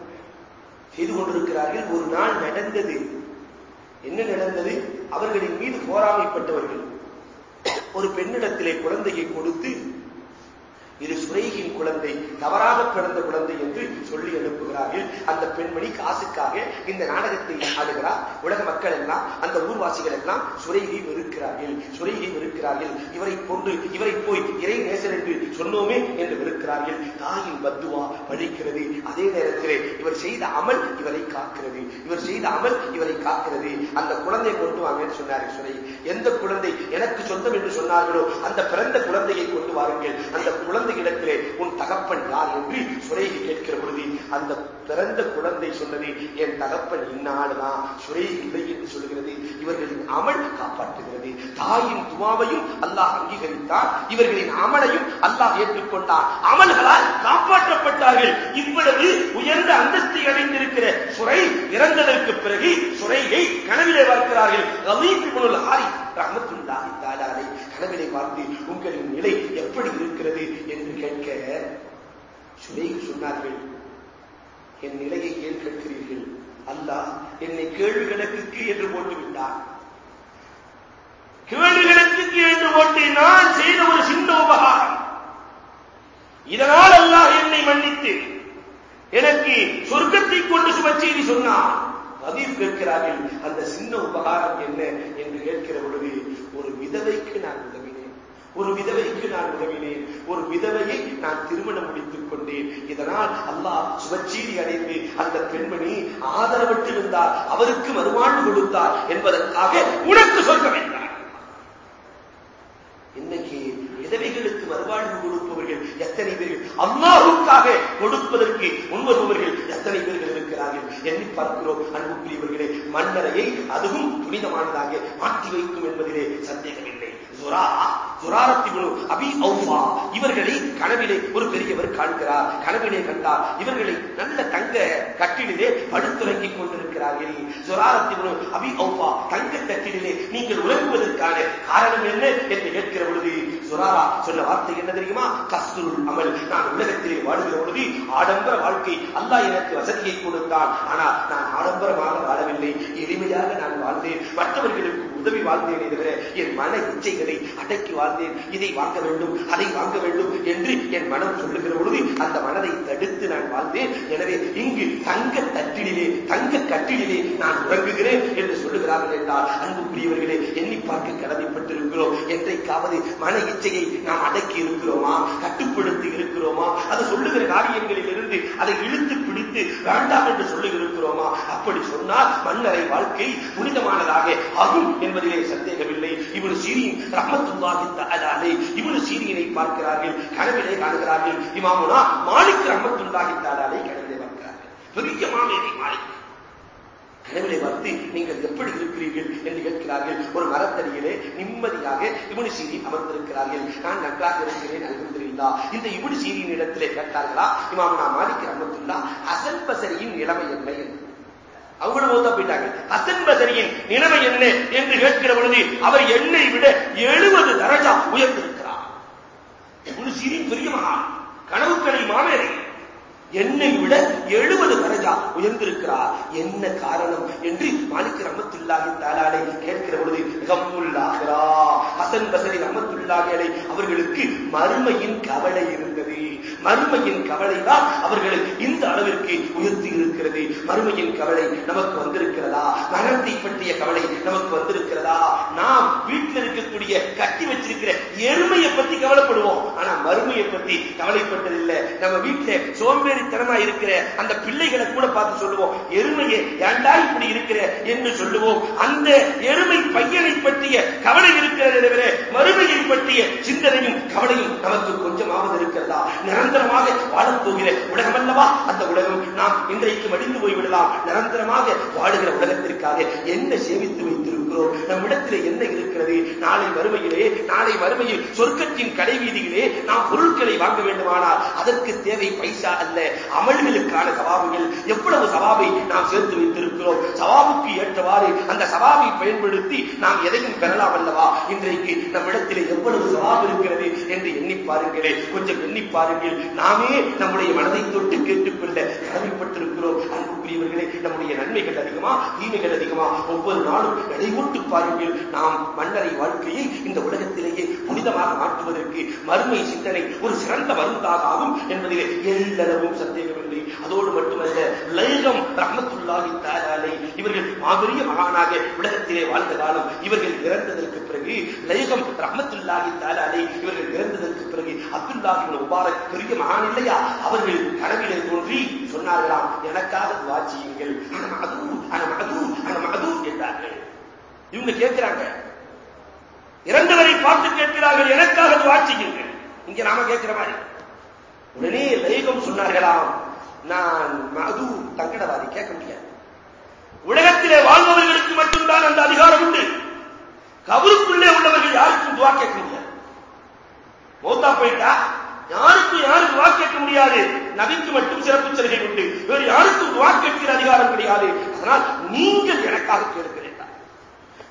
செய்து கொண்டிருக்கிறார்கள். ஒரு நாள் நடந்தது. என்ன நடந்தது? அவர்களின் மீது போராமைப்பட்டவர்கள் ஒரு பெண்ணிடத்திலே குழந்தையை கொடுத்து இது சுரேகின் குழந்தை தவறாக பிறந்த குழந்தை என்று சொல்லி எழுப்புகிறார்கள் அந்த பெண்மணி காசுக்காக இந்த நாடகத்தை ஆடுகிறார் உலக மக்கள் எல்லாம் அந்த ஊர்வாசிகள் எல்லாம் சுரேகி வெறுக்கிறார்கள். சுரேகி வெறுக்கிறார்கள். இவரை கொண்டு இவரை போய் இறை நேசர் என்று சொன்னோமே என்று வெறுக்கிறார்கள். தாயின் பத்துவா பழிக்கிறது. அதே நேரத்திலே இவர் செய்த அமல் இவரை காக்கிறது. இவர் செய்த அமல் இவரை காக்கிறது. அந்த குழந்தை கொண்டு வாங்கன்னு சொன்னார் சுரை எந்த குழந்தை எனக்கு சொந்தம் என்று சொன்னார்களோ அந்த பிறந்த குழந்தையை கொண்டு வாருங்கள். அந்த குழந்தையிடத்திலே உன் தகப்பன் யார் என்று சுரேகி கேட்கிற பொழுது அந்த பிறந்த குழந்தை சொன்னது என் தகப்பன் இன்னாடுதான் சுரேகி இல்லை என்று சொல்கிறது இவர்களின் அமல் காப்பாற்றுகிறது. தாயின் துவாவையும் அல்லாஹ் அங்கீகரித்தார் இவர்களின் அமலையும் அல்லாஹ் ஏற்றுக்கொண்டார் அமல்களால் காப்பாற்றப்பட்டார்கள். இவ்வளவு உயர்ந்த அந்தஸ்தை அடைந்திருக்கிற சுரை இறந்ததற்கு பிறகு சுரையை கனவிலே பார்க்கிறார்கள். ரமீபிபுல் ஹாரி ரஹமத்துல்லாஹி தாலாலை கனவிலே பார்த்து உங்களின் நிலை எப்படி இருக்கிறது? என்று கேட்க சுரை சொன்னார்கள் என் நிலையை ஏன் கேட்கிறீர்கள்? அல்லாஹ் என்னை கேள்வி கணக்குக்கு என்று போட்டு விட்டார் கேள்வி கணக்குக்கு என்று போட்டு நான் செய்த ஒரு சின்ன உபகாரம். இதனால் அல்லாஹ் என்னை மன்னித்து எனக்கு சொர்க்கத்தை கொண்டு சுப சொன்னார் பதில் கேட்கிறார்கள் அந்த சின்ன உபகாரம் என்ன என்று கேட்கிற பொழுது ஒரு விதவைக்கு நான் ஒரு விதவைக்கு நான் உதவினேன் ஒரு விதவையை நான் திருமணம் முடித்துக் கொண்டேன். இதனால் அல்லாஹ் சுபச்சீதி அடைந்து அந்த பெண்மணி ஆதரவற்றிருந்தார் அவருக்கு மறுவாழ்வு கொடுத்தார் என்பதற்காக உனக்கு சொல்ல வேண்டார் இன்னைக்கு விதவைகளுக்கு மறுவாழ்வு கொடுப்பவர்கள் எத்தனை பேர்கள் அம்மாவுக்காக கொடுப்பதற்கு முன்வருபவர்கள் எத்தனை பேர்கள் இருக்கிறார்கள்? எண்ணி பார்க்கிறோம் அன்புக்குரியவர்களே. மன்னரையை அதுவும் புனிதமானதாக மாற்றி வைக்கும் என்பதிலே சந்தேகம் இவர்களை கனவிலே ஒரு பெரியவர் காண்கிறார் கனவிலே கண்டார். இவர்களை நல்ல தங்க கட்டிலே படுத்துறங்கிக் கொண்டிருக்கிறார்கள். ஜுராரத்திபுனு அபி அவுஃபா தங்க கட்டிலே நீங்கள் உறங்குவதற்கான காரணம் என்ன என்று கேட்கிற பொழுது சுராரா சொன்ன வார்த்தை என்ன தெரியுமா? கஸ்துருள் அமல். நான் உலகத்திலே வாழுகிற பொழுது ஆடம்பர வாழ்க்கை அல்லா எனக்கு வசதியை கொடுத்தான். ஆனால் நான் ஆடம்பரமாக வாழவில்லை. எளிமையாக நான் வாழ்ந்தேன். மற்றவர்களுக்கு உதவி வாழ்ந்தேன் தவிர என் மன இச்சைகளை அடக்கி வாழ்ந்தேன். இதை வாங்க வேண்டும் அதை வாங்க வேண்டும் என்று என் மனம் சொல்லுகிற பொழுது அந்த மனதை தடுத்து நான் வாழ்ந்தேன். எனவே இங்கு தங்க தட்டிலே தங்க கட்டிலே நான் உறங்குகிறேன் என்று சொல்லுகிறார்கள் என்றால் அன்புக்குரியவர்களே எண்ணி பார்க்க கடமைப்பட்டிருக்கிறோம். என்றைக்காவது மன இச்சையை நாம் அடக்கி இருக்கிறோமா? கட்டுப்படுத்தி இருக்கிறோமா? அது சொல்லுகிற காரியங்களில் இருந்து அதை இழுத்து விட்டு வேண்டாம் என்று சொல்லி இருக்கிறோமா அப்படி சொன்னால் மன்னரை வாழ்க்கை புனிதமானதாக ஆகும் என்பதிலே சந்தேகமில்லை. இவனு சீரியின் ரஹமத்துல்லாஹி தஆலாலே இவனு சீரியனை பார்க்கிறார்கள் கனவிலே காணுகிறார்கள். இமாமுனா மாலிக் ரஹமத்துல்லாஹி தஆலாலே கனவிலே பார்க்கிறார்கள். பெரிய மாமேதை மாலிக். கடவுளை பார்த்து நீங்கள் எப்படி இருக்கிறீர்கள் என்று கேட்கிறார்கள். ஒரு மரத்தடியிலே நிம்மதியாக இவனு சீரி அமர்ந்திருக்கிறார்கள். நான் நன்றாக இருக்கிறேன் அல்ஹம்துலில்லா. இந்த இவனு சீரியின் இடத்திலே கேட்டார்களா? இமாமுனா மாலிக் ரஹமத்துல்லா அசல் பசரியின் நிலைமை என்ன என்று. அவங்களும் போயிட்டாங்க. ஹசன் பசரியின் நிலைமை என்ன என்று கேட்கிற பொழுது அவர் என்னை விட எழுபது தரஜா உயர்ந்திருக்கிறார். இவனு சீரின் பெரிய கனவு கனவுக்கடை மாமேரை என்னை விட எழுபது தரஜா உயர்ந்திருக்கிறார். என்ன காரணம் என்று மாலிக் ரமத்துல்லாஹி தாலாலை கேட்கிற பொழுது கம்முல்லாஹரா ஹசன் பசரி ரமத்துல்லாஹலை அவர்களுக்கு மறுமையின் கவலை இருந்தது. மறுமையின் கவலை தான் அவர்களை இந்த அளவிற்கு உயர்த்தி இருக்கிறது. மறுமையின் கவலை நமக்கு வந்திருக்கிறதா? மரணத்தை பற்றிய கவலை நமக்கு வந்திருக்கிறதா? நாம் வீட்டில் இருக்கக்கூடிய கட்டி வச்சிருக்கிற எருமையை பத்தி கவலைப்படுவோம். ஆனா மறுமையை பத்தி கவலைப்பட்டதில்லை. நம்ம வீட்டுல சோம்பேறித்தனமா இருக்கிற அந்த பிள்ளைகளை கூட பார்த்து சொல்லுவோம். எருமையை ஏண்டா இப்படி இருக்கிற என்று சொல்லுவோம். அந்த எரு பையனை பற்றிய கவலை இருக்கிறது தவிர மறுமையை பற்றிய சிந்தனையும் கவலையும் நமக்கு கொஞ்சமாவது இருக்கிறதா? நிரந்தரமாக வாழப்போகிற உலகம் அல்லவா அந்த உலகம் நாம் இன்றைக்கு மடிந்து போய்விடலாம். நிரந்தரமாக வாழுகிற உலகத்திற்காக என்ன சேமித்து வைத்திருக்கிறோம்? நம்மிடத்திலே என்ன இருக்கிறது? நாளை வறுமையிலே நாளை வறுமையில் சொர்க்கத்தின் கடைவீதியிலே நாம் பொருட்களை வாங்க வேண்டுமானால் அதற்கு தேவை பைசா அல்ல. அமல்களுக்கான சவாபுகள். எவ்வளவு சவாபை நாம் சேர்த்து வைத்திருக்கிறோம். சவாபுக்கு ஏற்றவாறு அந்த சவாபை பயன்படுத்தி நாம் எதையும் பெறலாம் அல்லவா? இன்றைக்கு நம்மிடத்திலே எவ்வளவு சவாபு இருக்கிறது என்று எண்ணி பாருங்களே கொஞ்சம் எண்ணி பாருங்கள். நாமே நம்முடைய மனதை தொட்டு கேட்டுக்கொள்ள கடமைப்பட்டிருக்கிறோம். அன்புக்குரியவர்களே நம்முடைய நன்மைகள் அதிகமா தீமைகள் அதிகமா ஒவ்வொரு நாளும் எடை பாருங்கள். நாம் மன்னரை வாழ்க்கையை இந்த உலகத்திலேயே புனிதமாக மாற்றுவதற்கு மறுமை சிந்தனை ஒரு சிறந்த மருந்தாக ஆகும் என்பதிலே எல்லளவும் சொல்லி அதோடு மட்டுமல்ல லைகம் ரஹமத்துல்லாஹி தாலாலை இவர்கள் மாபெரிய மகானாக உலகத்திலே வாழ்ந்த காலம் இவர்கள் இறந்ததற்கு பிறகு லைகம் ரஹமத்துல்லாஹி தாலாலை இவர்கள் இறந்ததற்கு பிறகு அப்துல்லாஹின் முபாரக் பெரிய மகான் இல்லையா? அவர்கள் கனவிலே தோன்றி சொன்னார்களாம் எனக்காக துவா செய்யுங்கள். அன மது அன என்றார்கள். இவங்க கேட்கிறாங்க இறந்தவரை பார்த்து கேட்கிறார்கள் எனக்காக துவா செய்யுங்கள். இங்க நாம கேட்கிற மாதிரி. உடனே லைகம் சொன்னார்களாம் நான் மது தங்கடவாதி கேட்க முடியாது. உலகத்திலே வாழ்பவர்களுக்கு மட்டும்தான் அந்த அதிகாரம் உண்டு. கபருக்குள்ளே உள்ளவர்கள் யாருக்கும் துவா கேட்க முடியாது. மௌத்தா போயிட்டா? யாருக்கும் யாருக்கு துவா கேட்க முடியாது. நபிக்கு மட்டும் சிறப்பு சலுகை உண்டு. வேறு யாருக்கும் துவா கேட்கிற அதிகாரம் கிடையாது. அதனால் நீங்கள் எனக்காக கேளுங்க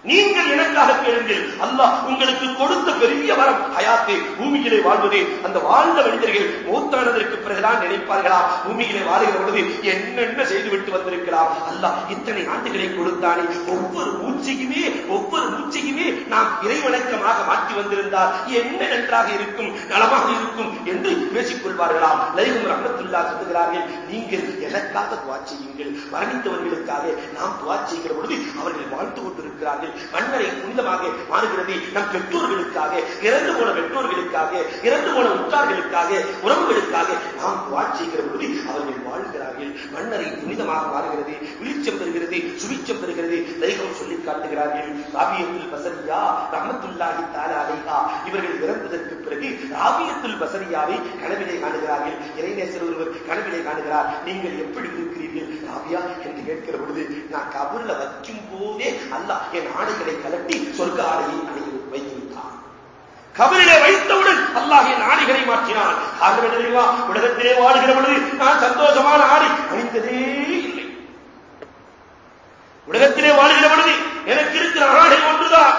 நீங்கள் எனக்காக கேளுங்கள். அல்லாஹ் உங்களுக்கு கொடுத்த பெரிய வரம் ஹயாத்தே பூமியிலே வாழ்வதே. அந்த வாழ்ந்த மனிதர்கள் மூத்தானதற்கு பிறகுதான் நினைப்பார்களா? பூமியிலே வாழ்கிற பொழுது என்னென்ன செய்துவிட்டு வந்திருக்கலாம்? அல்லாஹ் இத்தனை ஆண்டுகளை கொடுத்தானே. ஒவ்வொரு மூச்சையுமே ஒவ்வொரு மூச்சையுமே நாம் இறைவணக்கமாக மாற்றி வந்திருந்தால் என்ன நன்றாக இருக்கும் நலமாக இருக்கும் என்று பேசிக் கொள்வார்களா லைகம் ரமத்துல்லா சொல்லுகிறார்கள் நீங்கள் எனக்காக துவா செய்யுங்கள். மரணித்தவர்களுக்காக நாம் துவா செய்கிற பொழுது அவர்கள் வாழ்ந்து கொண்டிருக்கிறார்கள். மன்னரை புனிதமாக மாறுகிறது நம் பெற்றோர்களுக்காக இறந்து போன பெற்றோர்களுக்காக இறந்து போன உற்றார்களுக்காக உறவுகளுக்காக நாம் துவா செய்கிற பொழுது அவர்கள் வாழ்கிறார்கள். மன்னரை புனிதமாக மாறுகிறது வெளிச்சம் பெறுகிறது சுவிச்சம் பெறுகிறது தைகம் சொல்லி காட்டுகிறார்கள். ராபியத்தில் வசதியா ரமத்துல்லாஹி ரஹமத்துல்லாஹி இவர்கள் இறந்ததற்கு பிறகு ராபியத்துல் வசதியாவை கனவிலே காணுகிறார்கள். இறைநேசர் ஒருவர் கனவிலே காணுகிறார். நீங்கள் எப்படி இருக்கிறீர்கள்? ராபியா என்று கேட்கிற பொழுது நான் கபூர்ல வைக்கும் போதே அல்ல என் ஆடைகளை கலட்டி சொர்க்க ஆடையை அணிந்து வைத்து விட்டான் கபரிலே வைத்தவுடன் அல்லாஹின் ஆடைகளை மாற்றினான். காரணம் தெரியுமா? உலகத்திலே வாழ்கிற பொழுது நான் சந்தோஷமான ஆடை அணிந்ததே இல்லை. உலகத்திலே வாழ்கிற பொழுது எனக்கு இருக்கிற ஆடை ஒன்றுதான்.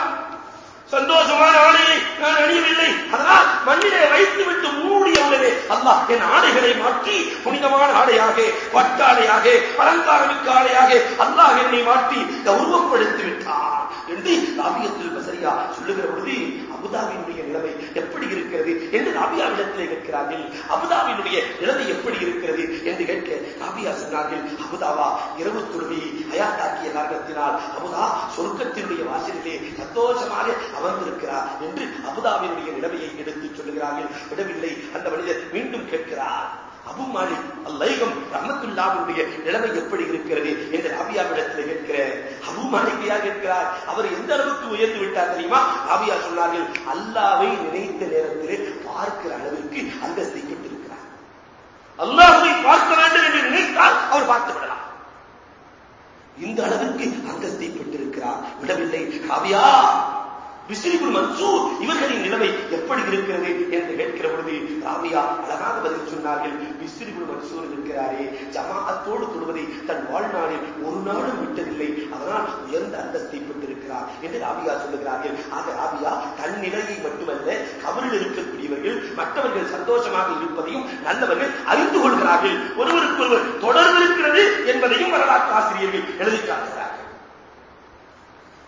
சந்தோஷமான ஆடையை நான் அணியவில்லை. அதனால் மண்ணிலே வைத்து விட்டு மூடிய உடனே அல்லாஹ் என் ஆடைகளை மாற்றி புனிதமான ஆடையாக பட்டாடையாக அலங்காரமிக்க ஆடையாக அல்லாஹ் என்னை மாற்றி கௌரவப்படுத்தி விட்டான் என்று ராபியத்தில் சரியா சொல்லுகிற பொழுது அபுதாபியினுடைய நிலைமை எப்படி இருக்கிறது என்று ராபியாவிடத்திலே கேட்கிறார்கள். அபுதாபியினுடைய நிலைமை எப்படி இருக்கிறது என்று கேட்க ராபியா சொன்னார்கள் அபுதாவா இரவு தொழுகையை அயாத்தாக்கிய காரணத்தினால் அபுதா சொர்க்கத்தினுடைய வாசலிலே சந்தோஷமாக அமர்ந்திருக்கிறார் என்று அபுதாபியினுடைய நிலைமையை எடுத்து சொல்லுகிறார்கள். விடவில்லை அந்த மனிதர் மீண்டும் கேட்கிறார். அபு மாலிக் அல்லைகம் ரமத்துல்லாவுடைய நிலைமை எப்படி இருக்கிறது என்று ராபியாவிடத்தில் கேட்கிறேன். அபு மாலிகையா கேட்கிறார்? அவர் எந்த அளவுக்கு உயர்ந்து விட்டார் தெரியுமா? ராபியா சொன்னார்கள் அல்லாவை நினைத்த நேரத்திலே பார்க்கிற அளவிற்கு அந்தஸ்தை பெற்றிருக்கிறார். அல்லாஹை பார்க்க வேண்டும் என்று நினைத்தால் அவர் பார்த்து விடலாம். இந்த அளவிற்கு அந்தஸ்தை பெற்றிருக்கிறார். விடவில்லை ராபியா பிஸ்ரிபுல் மன்சூர் இவர்களின் நிலைமை எப்படி இருக்கிறது என்று கேட்கிற பொழுது ராவியா அழகாக பதில் சொன்னார்கள். பிஸ்ரிபுல் மன்சூர் இருக்கிறாரே ஜமாஅத்தோடு தொழுவதை தன் வாழ்நாளில் ஒரு நாளும் விட்டதில்லை. அதனால் உயர்ந்த அந்தஸ்தை பெற்றிருக்கிறார் என்று ராவியா சொல்லுகிறார்கள். ஆக ராபியா தன் நிலையை மட்டுமல்ல கவரில் இருக்கக்கூடியவர்கள் மற்றவர்கள் சந்தோஷமாக இருப்பதையும் நல்லவர்கள் அறிந்து கொள்கிறார்கள். ஒருவருக்கு ஒருவர் தொடர்பு இருக்கிறது என்பதையும் வரலாற்று ஆசிரியர்கள் எழுதி காட்டுகிறார்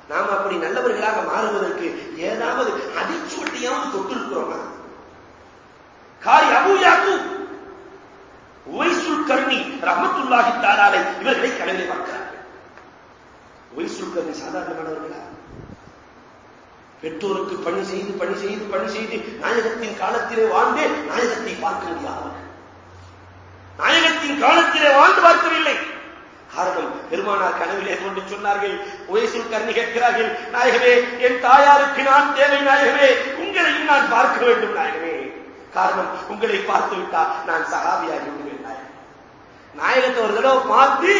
நாம் அப்படி நல்லவர்களாக மாறுவதற்கு ஏதாவது அடிச்சுவட்டியாவது தொட்டிருக்கிறோமா? காரி அபூயாக்கு உவைசுல் கர்ணி ரஹமத்துல்லாஹி தாராலை இவர்களை கடலில் பார்க்கிறார்கள். உவைசுல் கர்ணி சாதாரணமானவர்களா? பெற்றோருக்கு பணி செய்து பணி செய்து பணி செய்து நாயகத்தின் காலத்திலே வாழ்ந்தே நாயகத்தை பார்க்க முடியாதவர்கள் நாயகத்தின் காலத்திலே வாழ்ந்து பார்க்கவில்லை. காரணம் பெருமானார் கனவிலே கொண்டு சொன்னார்கள் உயசில் கருணி கேட்கிறார்கள் நாயகமே என் தாயாருக்கு நான் தேவை நாயகமே. உங்களையும் நான் பார்க்க வேண்டும் நாயகமே. காரணம் உங்களை பார்த்து விட்டால் நான் சகாபியாகி விடுவேன் நாயகம். நாயகத்தை ஒரு தடவை பார்த்து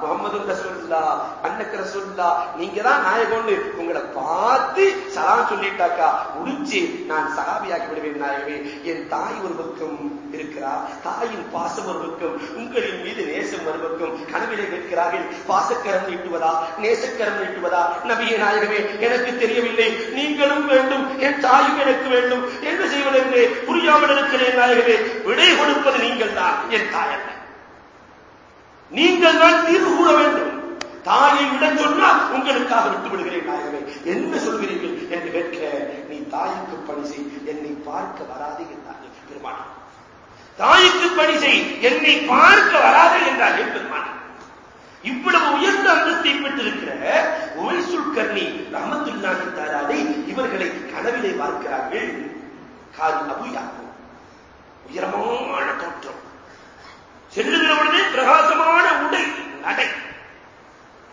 முகமது ரசூல்லா அன்னக்கு ரசூல்லா நீங்க தான் நாயகம்னு உங்களை பார்த்து சலாம் சொல்லிட்டாக்கா முடிஞ்சு நான் சகாபியாக்கி விடுவேன் நாயகமே. என் தாய் ஒரு பக்கம் இருக்கிறார் தாயின் பாசம் ஒரு பக்கம் உங்களின் மீது நேசம் ஒரு பக்கம். கனவிலே கேட்கிறார்கள் பாசக்கரம் நீட்டுவதா? நேசக்கரம் நீட்டுவதா? நபிய நாயகமே எனக்கு தெரியவில்லை. நீங்களும் வேண்டும் என் தாயும் எனக்கு வேண்டும். என்ன செய்வதென்று புரியாமல் இருக்கிறேன் நாயகமே. விடை கொடுப்பது நீங்கள் தான் என் தாயல்ல. நீங்கள் தான் தீர்வு கூற வேண்டும். தாயை விட சொன்னால் உங்களுக்காக விட்டு விடுகிறேன் நாயகமே. என்ன சொல்கிறீர்கள் என்று கேட்க நீ தாய்க்கு பணி செய் என்னை பார்க்க வராது என்றார்கள் பெருமான் தாய்க்கு பணி செய் என்னை பார்க்க வராது என்றார்கள் பெருமான் இவ்வளவு உயர்ந்த அந்தஸ்தை பெற்றிருக்கிற உவைசுல் கர்ணி ரஹமத்துல்லாஹி தாராதை இவர்களை கனவிலே பார்க்கிறார்கள். காது அபு யாக்கும் உயரமான தோற்றம். செல்லுகிற பொழுதே பிரகாசமான உடை நடை.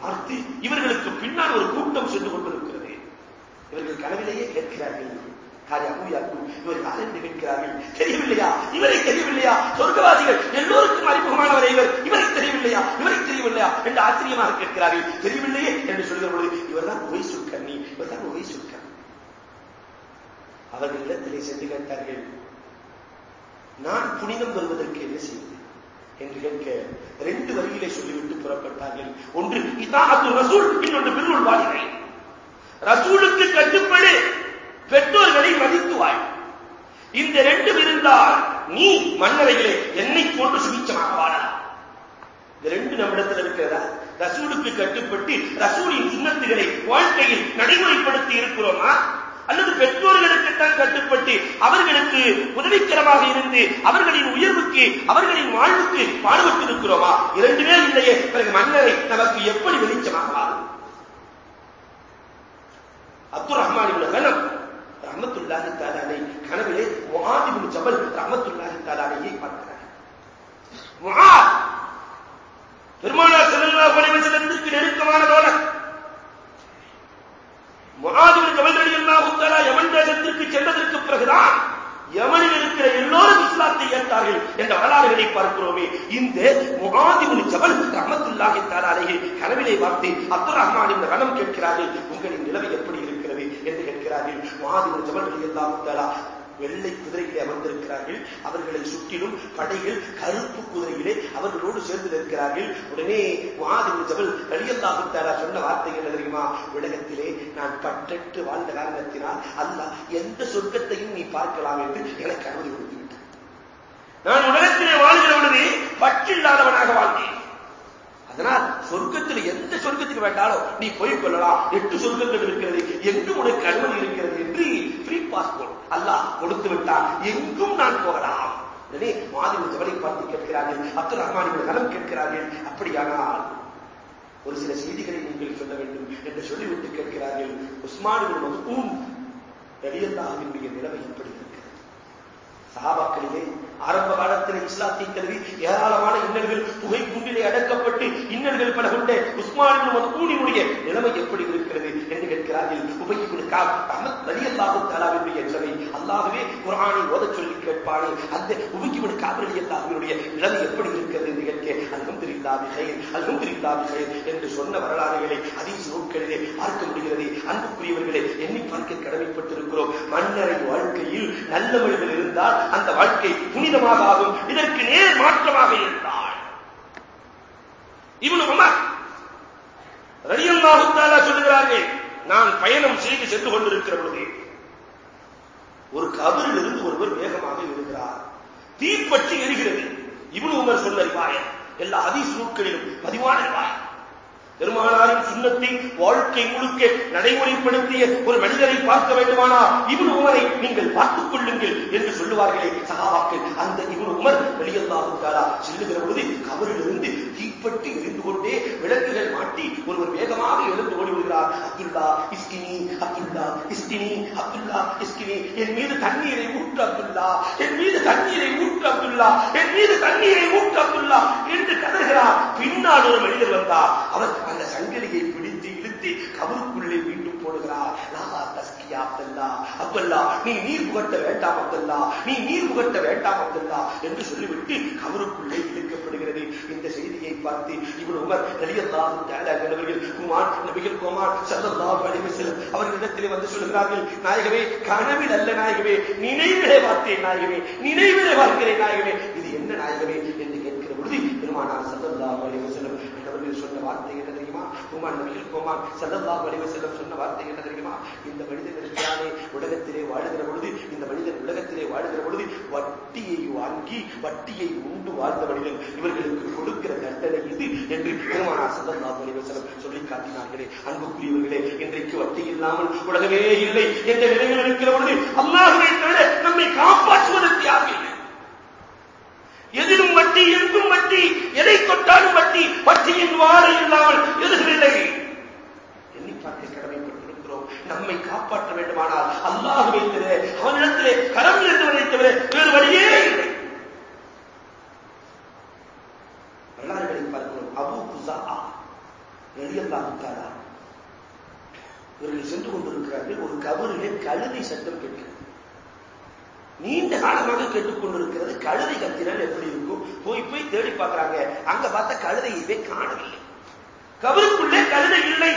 பார்த்து இவர்களுக்கு பின்னால் ஒரு கூட்டம் சென்று கொண்டிருக்கிறது. இவர்கள் கனவிலேயே கேட்கிறார்கள். காரி அபூயாக்கு இவர் யார் என்று கேட்கிறார்கள். தெரியவில்லையா? இவரை தெரியவில்லையா? சொர்க்கவாதிகள் எல்லோருக்கும் அறிமுகமானவர் இவர். இவரை தெரியவில்லையா? இவரை தெரியவில்லையா? என்று ஆச்சரியமாக கேட்கிறார்கள். தெரியவில்லையே என்று சொல்கிற பொழுது இவர்தான் ஒய் சுல்கர்ணி இவர்தான் ஒய் சுல்கர்ணி அவர்கள் இடத்திலே சென்று கேட்டார்கள் நான் புனிதம் வருவதற்கு என்ன செய்வது? என்று கேட்க ரெண்டு வரியிலே சொல்லிவிட்டு புறப்பட்டார்கள். ஒன்று இதாத்து ரசூல் இன்னொன்று பின்னுள் வாலிகை ரசூலுக்கு கட்டுப்படு பெற்றோர்களை மதித்துவாய் இந்த ரெண்டும் இருந்தால் நீ மன்னரைகளே என்னை போன்று சுபிச்சமாக வாழலாம். இந்த ரெண்டு நம்மிடத்தில் இருக்கிறதா? ரசூலுக்கு கட்டுப்பட்டு ரசூலின் சின்னத்துகளை வாழ்க்கையில் நடைமுறைப்படுத்தி இருக்கிறோமா? அல்லது பெற்றோர்களுக்குத்தான் கட்டுப்பட்டு அவர்களுக்கு உதவிக்கரமாக இருந்து அவர்களின் உயர்வுக்கு அவர்களின் வாழ்வுக்கு பாடுபட்டு இருக்கிறோமா இரண்டுமே இல்லையே. பிறகு மன்னரை நமக்கு எப்படி வெளிச்சமாகலாம்? அப்துல் ரஹ்மான் கனம் ரமத்துல்லாஹி தாலானை கனவிலே முஹாதிபுல் ஜபல் ரமத்துல்லாஹி தாலானையை பார்க்கிறார் முஹாத் பெருமானார் ஸல்லல்லாஹு அலைஹி வஸல்லத்திற்கு நெருக்கமான தோழர் முகாதிபதி ஜபல் அலி அல்லாஹுத்தாலா யமன் தேசத்திற்கு சென்றதற்கு பிறகுதான் யமனில் இருக்கிற எல்லோரும் இஸ்லாத்தை ஏற்றார்கள் என்ற வரலாறுகளை பார்க்கிறோமே. இந்த முகாதிபுல் ஜபல் ரமத்துல்லாஹி தாராலேயே கனவிலே பார்த்து அப்துல் ரஹ்மான் இந்த கணம் கேட்கிறார்கள் உங்களின் நிலவு எப்படி இருக்கிறது? என்று கேட்கிறார்கள். முகாதிபுல் ஜபல் எல்லாம் தாரா வெள்ளை குதிரையிலே அமர்ந்திருக்கிறார்கள். அவர்களை சுற்றிலும் படைகள் கருப்பு குதிரையிலே அவர்களோடு சேர்ந்து நிற்கிறார்கள். உடனே வாதிபு ஜபல் அலியல்லாஹுத்தாரா சொன்ன வார்த்தை என்ன தெரியுமா? உலகத்திலே நான் பட்டெட்டு வாழ்ந்த காரணத்தினால் அல்ல எந்த சொர்க்கத்தையும் நீ பார்க்கலாம் என்று எனக்கு அனுமதி கொடுத்து நான் உலகத்திலே வாழ்கிற பொழுது பற்றில்லாதவனாக வாழ்ந்தேன். அதனால் சொர்க்கத்தில் எந்த சொர்க்கத்துக்கு வேண்டாலும் நீ போய் கொள்ளலாம். எட்டு சொர்க்கங்கள் இருக்கிறது. எங்கும் உனக்கு அனுமதி இருக்கிறது என்று ஃப்ரீ பாஸ்போர்ட் அல்லாஹ் கொடுத்து விட்டால் எங்கும் நான் போகலாம். உடனே மாதிரி ஜபலை பார்த்து கேட்கிறார்கள். அப்துல் ரஹ்மானின் நலம் கேட்கிறார்கள். அப்படியானால் ஒரு சில செய்திகளை நீங்கள் சொல்ல வேண்டும் என்று சொல்லிவிட்டு கேட்கிறார்கள். உஸ்மான் மசூன் ரலியல்லாஹுவினுடைய நிலைமை எப்படி? சகாபாக்களிலே ஆரம்ப காலத்தில் இஸ்லாத்தை தழுவி ஏராளமான இன்னல்கள் புகை குண்டிலே அடக்கப்பட்டு இன்னல்கள் பல கொண்ட உஸ்மான் மதூனினுடைய நிலைமை எப்படி இருக்கிறது என்று கேட்கிறார்கள். உபயிபுல் காப் அஹமத் வலி அல்லாஹு தாலாவினுடைய நிலைமை. அல்லாகவே குரானை ஓதச் சொல்லி கேட்பானே. அந்த உபயிபுல் காவிரி அலி நிலைமை எப்படி இருக்கிறது என்று கேட்க அல்ஹம்துலில்லாஹ் பிஹைர் அல்ஹம்துலில்லாஹ் பிஹைர் என்று சொன்ன வரலாறுகளை அதீஸ் நூல்களிலே பார்க்க முடிகிறது. அன்புக்குரியவர்களை எண்ணி பார்க்க கடமைப்பட்டிருக்கிறோம். மன்னரை வாழ்க்கையில் நல்லவர்கள் இருந்தால் அந்த வாழ்க்கை புனிதமாக ஆகும். இதற்கு நேர் மாற்றமாக இருந்தால் இவனு உமர் ரலியல்லாஹுத்தாலா சொல்லுகிறார்கள் நான் பயணம் செய்து சென்று கொண்டிருக்கிற பொழுது ஒரு கபரிலிருந்து ஒருவர் வேகமாக எழுகிறார். தீப்பற்றி எரிகிறது. இவனு உமர் சொன்ன ரிவாயம் எல்லா அதிசூக்களிலும் பதிவான பெருமானாரின் சுண்ணத்தை வாழ்க்கை முழுக்க நடைமுறைப்படுத்திய ஒரு மனிதரை பார்க்க வேண்டுமானா? இவன் உமரை நீங்கள் பார்த்துக் கொள்ளுங்கள் என்று சொல்லுவார்களே சகாவாக்கள் அந்த இவன் உமர் வெளியல்லாவுக்காரா செல்லுகிற பொழுது கவரிலிருந்து தீப்பட்டு எரிந்து கொண்டே விளக்குகள் மாட்டி ஒருவர் வேகமாக எழுந்து ஓடி விடுகிறார் அப்துல்லா இஸ்கினி அப்துல்லா இஸ்கினி அப்துல்லா இஸ்கினி. என் மீது தண்ணீரை ஊற்று அப்துல்லா. என் மீது தண்ணீரை ஊற்று அப்துல்லா. என் மீது தண்ணீரை ஊற்று அப்துல்லா. என்று கதறுகிறார் பின்னால் ஒரு மனிதர் வந்தார். அவர் அந்த சங்கிலியை பிடித்து இழுத்து கபருக்குள்ளே மீண்டும் போடுகிறார். லாஹா அப்துல்லா அப்துல்லா நீ நீர் புகட்ட வேண்டாம் அப்துல்லா நீ நீர் புகட்ட வேண்டாம் அப்துல்லா என்று சொல்லிவிட்டு கவருக்குள்ளே இழுக்கப்படுகிறது. இந்த செய்தியை பார்த்து இவன் உமர் நலியல்லாஹு தஆலா என்பவர்கள் குமார் நபிகள் குமார் ஸல்லல்லாஹு அலைஹி வஸல்லம் அவர்களிடத்திலே வந்து சொல்கிறார்கள் நாயகமே கனவில் அல்ல நாயகமே நினைவிலே பார்த்தேன் நாயகமே நினைவிலே பார்க்கிறேன் நாயகமே இது என்ன நாயகமே? என்று கேட்கிற பொழுது பெருமானார் ஸல்லல்லாஹு அலைஹி வஸல்லம் அவர்கள் சொன்ன வார்த்தை என்ன பெருமான் குமார் நபிகள் குமார் ஸல்லல்லாஹு அலைஹி வஸல்லம் சொன்ன வார்த்தை என்ன தெரியுமா? இந்த மனிதன் இருக்கிறானே உலகத்திலே வாழுகிற பொழுது இந்த மனிதன் உலகத்திலே வாழுகிற பொழுது வட்டியை வாங்கி வட்டியை உண்டு வாழ்ந்த மனிதன் இவர்களுக்கு கொடுக்கிற தண்டனை இது என்று பெருமானார் ஸல்லல்லாஹு அலைஹி செல்லம் சொல்லி காட்டினார்களே. அன்புக்குரியவர்களே இன்றைக்கு வட்டி இல்லாமல் உலகமே இல்லை என்ற நிலையில் இருக்கிற பொழுது அல்லாஹ்வை நம்மை காப்பாற்றுவதற்கு யாரும் இல்லை. எதிலும் வட்டி எங்கும் வட்டி எதை தொட்டாலும் வட்டி வட்டியின் வாழை இல்லாமல் எதுகளில்லை எண்ணி பார்க்க கடமைப்பட்டிருக்கிறோம். நம்மை காப்பாற்ற வேண்டுமானால் அல்லாஹுவை தவிர அவனிடத்திலே கரம் இருந்தவனை தவிர வேறு வழியே இல்லை. வரலாறுகளை பார்க்கிறோம். அபு குசா எளியல்லாஹுத்தாரா இவர்கள் சென்று கொண்டிருக்கிறார்கள். ஒரு கபரிலே கழுதை சட்டம் கேட்கிறது. நீண்ட காலமாக கேட்டுக்கொண்டிருக்கிறது. கழுதை கத்தினால் எப்படி இருக்கும்? போய் போய் தேடி பார்க்கிறாங்க. அங்க பார்த்த கழுதையவே காணவில்லை. கபருக்குள்ளே கழுதை இல்லை.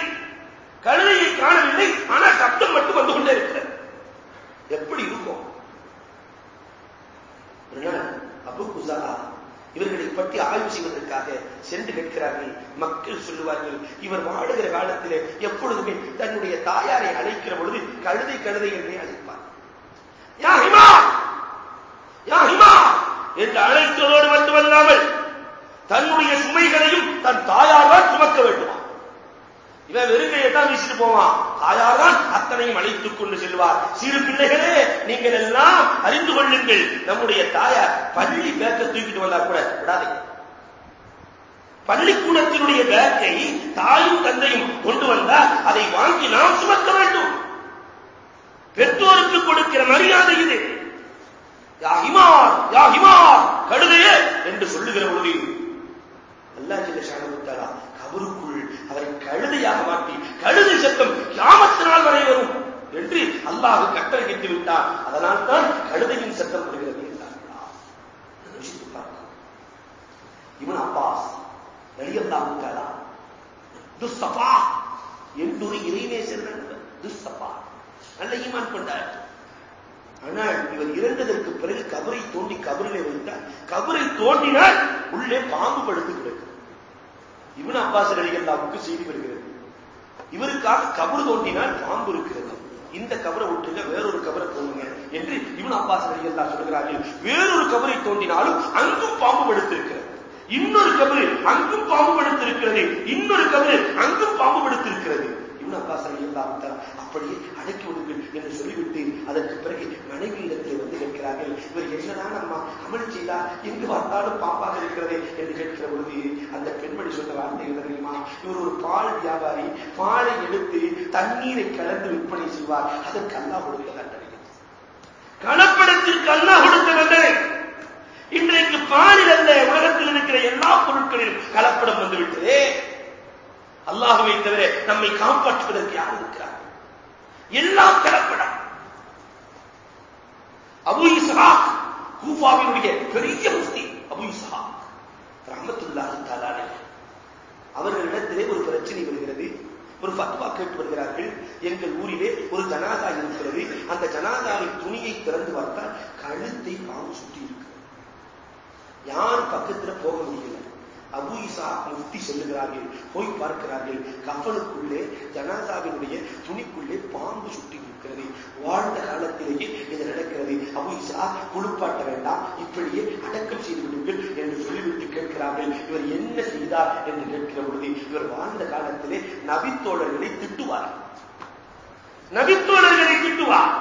கழுதையை காணவில்லை. ஆனா சப்தம் மட்டும் வந்து கொண்டே இருக்கிறது. எப்படி இருக்கும்? அபு குசா இவர்களை பற்றி ஆய்வு செய்வதற்காக சென்று கேட்கிறார்கள். மக்கள் சொல்லுவார்கள் இவர் வாழுகிற காலத்திலே எப்பொழுதுமே தன்னுடைய தாயாரை அழைக்கிற பொழுது கழுதை கழுதை என்றே அழைப்பார் யாஹிமா என்று அழைத்ததோடு மட்டுமல்லாமல் தன்னுடைய சுமைகளையும் தன் தாயார் தான் சுமக்க வேண்டுமா? இவன் வெறுங்கையை தான் வீசிட்டு போவான். தாயார் தான் அத்தனையும் அழைத்துக் கொண்டு செல்வார். சிறு பிள்ளைகளே நீங்கள் எல்லாம் அறிந்து கொள்ளுங்கள். நம்முடைய தாயார் பள்ளி பேக்க தூக்கிட்டு வந்தா கூட விடாதீங்க. பள்ளிக்கூடத்தினுடைய பேக்கை தாயும் தந்தையும் கொண்டு வந்தால் அதை வாங்கி நாம் சுமக்க வேண்டும். பெற்றோருக்கு கொடுக்கிற மரியாதை இது. யாஹிமார் யாஹிமார் கழுதையே என்று சொல்லுகிற பொழுது அல்லா ஜில்ல ஷானமுத்தாரா கபருக்குள் அவரை கழுதையாக மாற்றி கழுதை சத்தம் கியாமத்தினால் வரை அல்லாஹ் கட்டளையிட்டு விட்டார் அதனால் தான் கழுதையின் சத்தம் வருகிறது என்றார்களா இவன் அப்பாஸ் நலியல்லாமுத்தாரா துஸ்தபா என்றொரு இறைநேசர் துஸ்தபா நல்ல ஈமான் கொண்டார் ஆனால் இவர் இறந்ததற்கு பிறகு கபரை தோண்டி கபரிலே வைத்தார் கபரை தோண்டினால் உள்ளே பாம்பு படுத்து கிடக்கிறது இவன் அப்பாஸ் அலிகல்லாவுக்கு செய்தி வருகிறது. இவருக்காக கபரு தோண்டினால் பாம்பு இருக்கிறது. இந்த கபரை விட்டுங்க வேறொரு கபரை போடுங்க என்று இவன் அப்பாஸ் அலிகல்லா சொல்கிறார்கள். வேறொரு கபரை தோண்டினாலும் அங்கும் பாம்பு படுத்திருக்கிறது. இன்னொரு கபரு அங்கும் பாம்பு படுத்திருக்கிறது. இன்னொரு கபரு அங்கும் பாம்பு படுத்திருக்கிறது. இவன் அப்பாஸ் அலிகல்லா அப்படியே அடக்கி விடுங்கள் என்று சொல்லிவிட்டு அதற்கு பிறகு மனைவி இடத்தில் வந்து கேட்கிறார்கள் இவர் என்னதான் அம்மா அமல் செய்தா எங்கு பார்த்தாலும் பாப்பாக இருக்கிறதே என்று கேட்கிற பொழுது அந்த பெண்மணி சொன்ன வார்த்தை என்ன தெரியுமா? இவர் ஒரு பால் வியாபாரி பாலை எடுத்து தண்ணீரை கலந்து விற்பனை செய்வார். அதற்கு அல்லா கொடுத்த தண்டனை. கலப்படத்திற்கு அல்லா கொடுத்த தண்டனை இன்றைக்கு பாலில் அல்ல உலகத்தில் இருக்கிற எல்லா பொருட்களிலும் கலப்படம் வந்துவிட்டதே. அல்லாஹுவை தவிர நம்மை காப்பாற்றுவதற்கு யார் இருக்கிறார் எல்லாம் கலப்படம். அபு இசாக் கூஃபாவினுடைய பெரிய முஸ்தி அபு இசாக் ரஹமத்துல்லாஹி அவர்களிடத்திலே ஒரு பிரச்சனை வருகிறது. ஒரு பத்வா கேட்டு வருகிறார்கள். எங்கள் ஊரிலே ஒரு ஜனாதா இருக்கிறது. அந்த ஜனாதாவின் துணியை திறந்து பார்த்தால் கழுத்தை பாம்பு சுட்டி இருக்கிறது யார் பக்கத்துல போக முடியல. அபு இசா முஃப்தி சொல்லுகிறார்கள். போய் பார்க்கிறார்கள். கஃபனுக்குள்ளே ஜனாதாவினுடைய துணிக்குள்ளே பாம்பு சுட்டி இருக்கிறது வாழ்ந்த காலத்திலேயே இது நடக்கிறது. அபு இசா குளிப்பாட்ட வேண்டாம். இப்படியே அடக்கம் செய்து விடுங்கள் என்று சொல்லிவிட்டு கேட்கிறார்கள். இவர் என்ன செய்தார் என்று கேட்கிற பொழுது இவர் வாழ்ந்த காலத்திலே நபித்தோழர்களை திட்டுவார். நபித்தோழர்களை திட்டுவார்.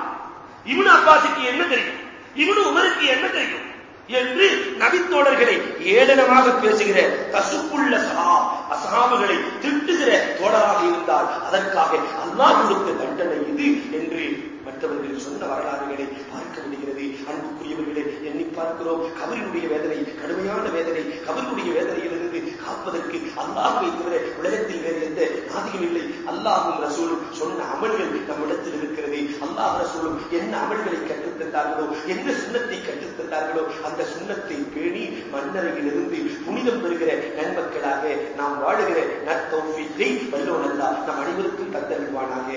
இவனு அப்பாசுக்கு என்ன தெரியும்? இவனு உமருக்கு என்ன தெரியும்? என்று நபித்தோழர்களை ஏளனமாக பேசுகிற கசுப்புள்ள சகா அசஹாபுகளை திட்டுகிற தோழராக இருந்தால் அதற்காக அல்லாஹ் கொடுத்த தண்டனை இது என்று மற்றவர்கள் சொந்த வரலாறுகளை பார்க்க முடிகிறது. அன்புக்குரியவர்களை எண்ணி பார்க்கிறோம். கபரினுடைய வேதனை கடுமையான வேதனை. கபரினுடைய வேதனையிலிருந்து காப்பதற்கு அல்லாஹை தவிர உலகத்தில் வேறு எந்த நாதியும் இல்லை. அல்லாஹும் ரசூலும் சொன்ன அமல்கள் நம்மிடத்தில் இருக்கிறது. அல்லாஹ் ரசூலும் என்ன அமல்களை கற்றுத்தந்தார்களோ என்ன சுண்ணத்தை கற்றுத்தந்தார்களோ அந்த சுண்ணத்தை பேணி மன்னரையிலிருந்து புனிதம் பெறுகிற நன்மக்களாக நாம் வாழுகிற நற்தௌஃபிக்கை வல்லோன் அல்லா நம் அனைவருக்கும் தந்தருவானாக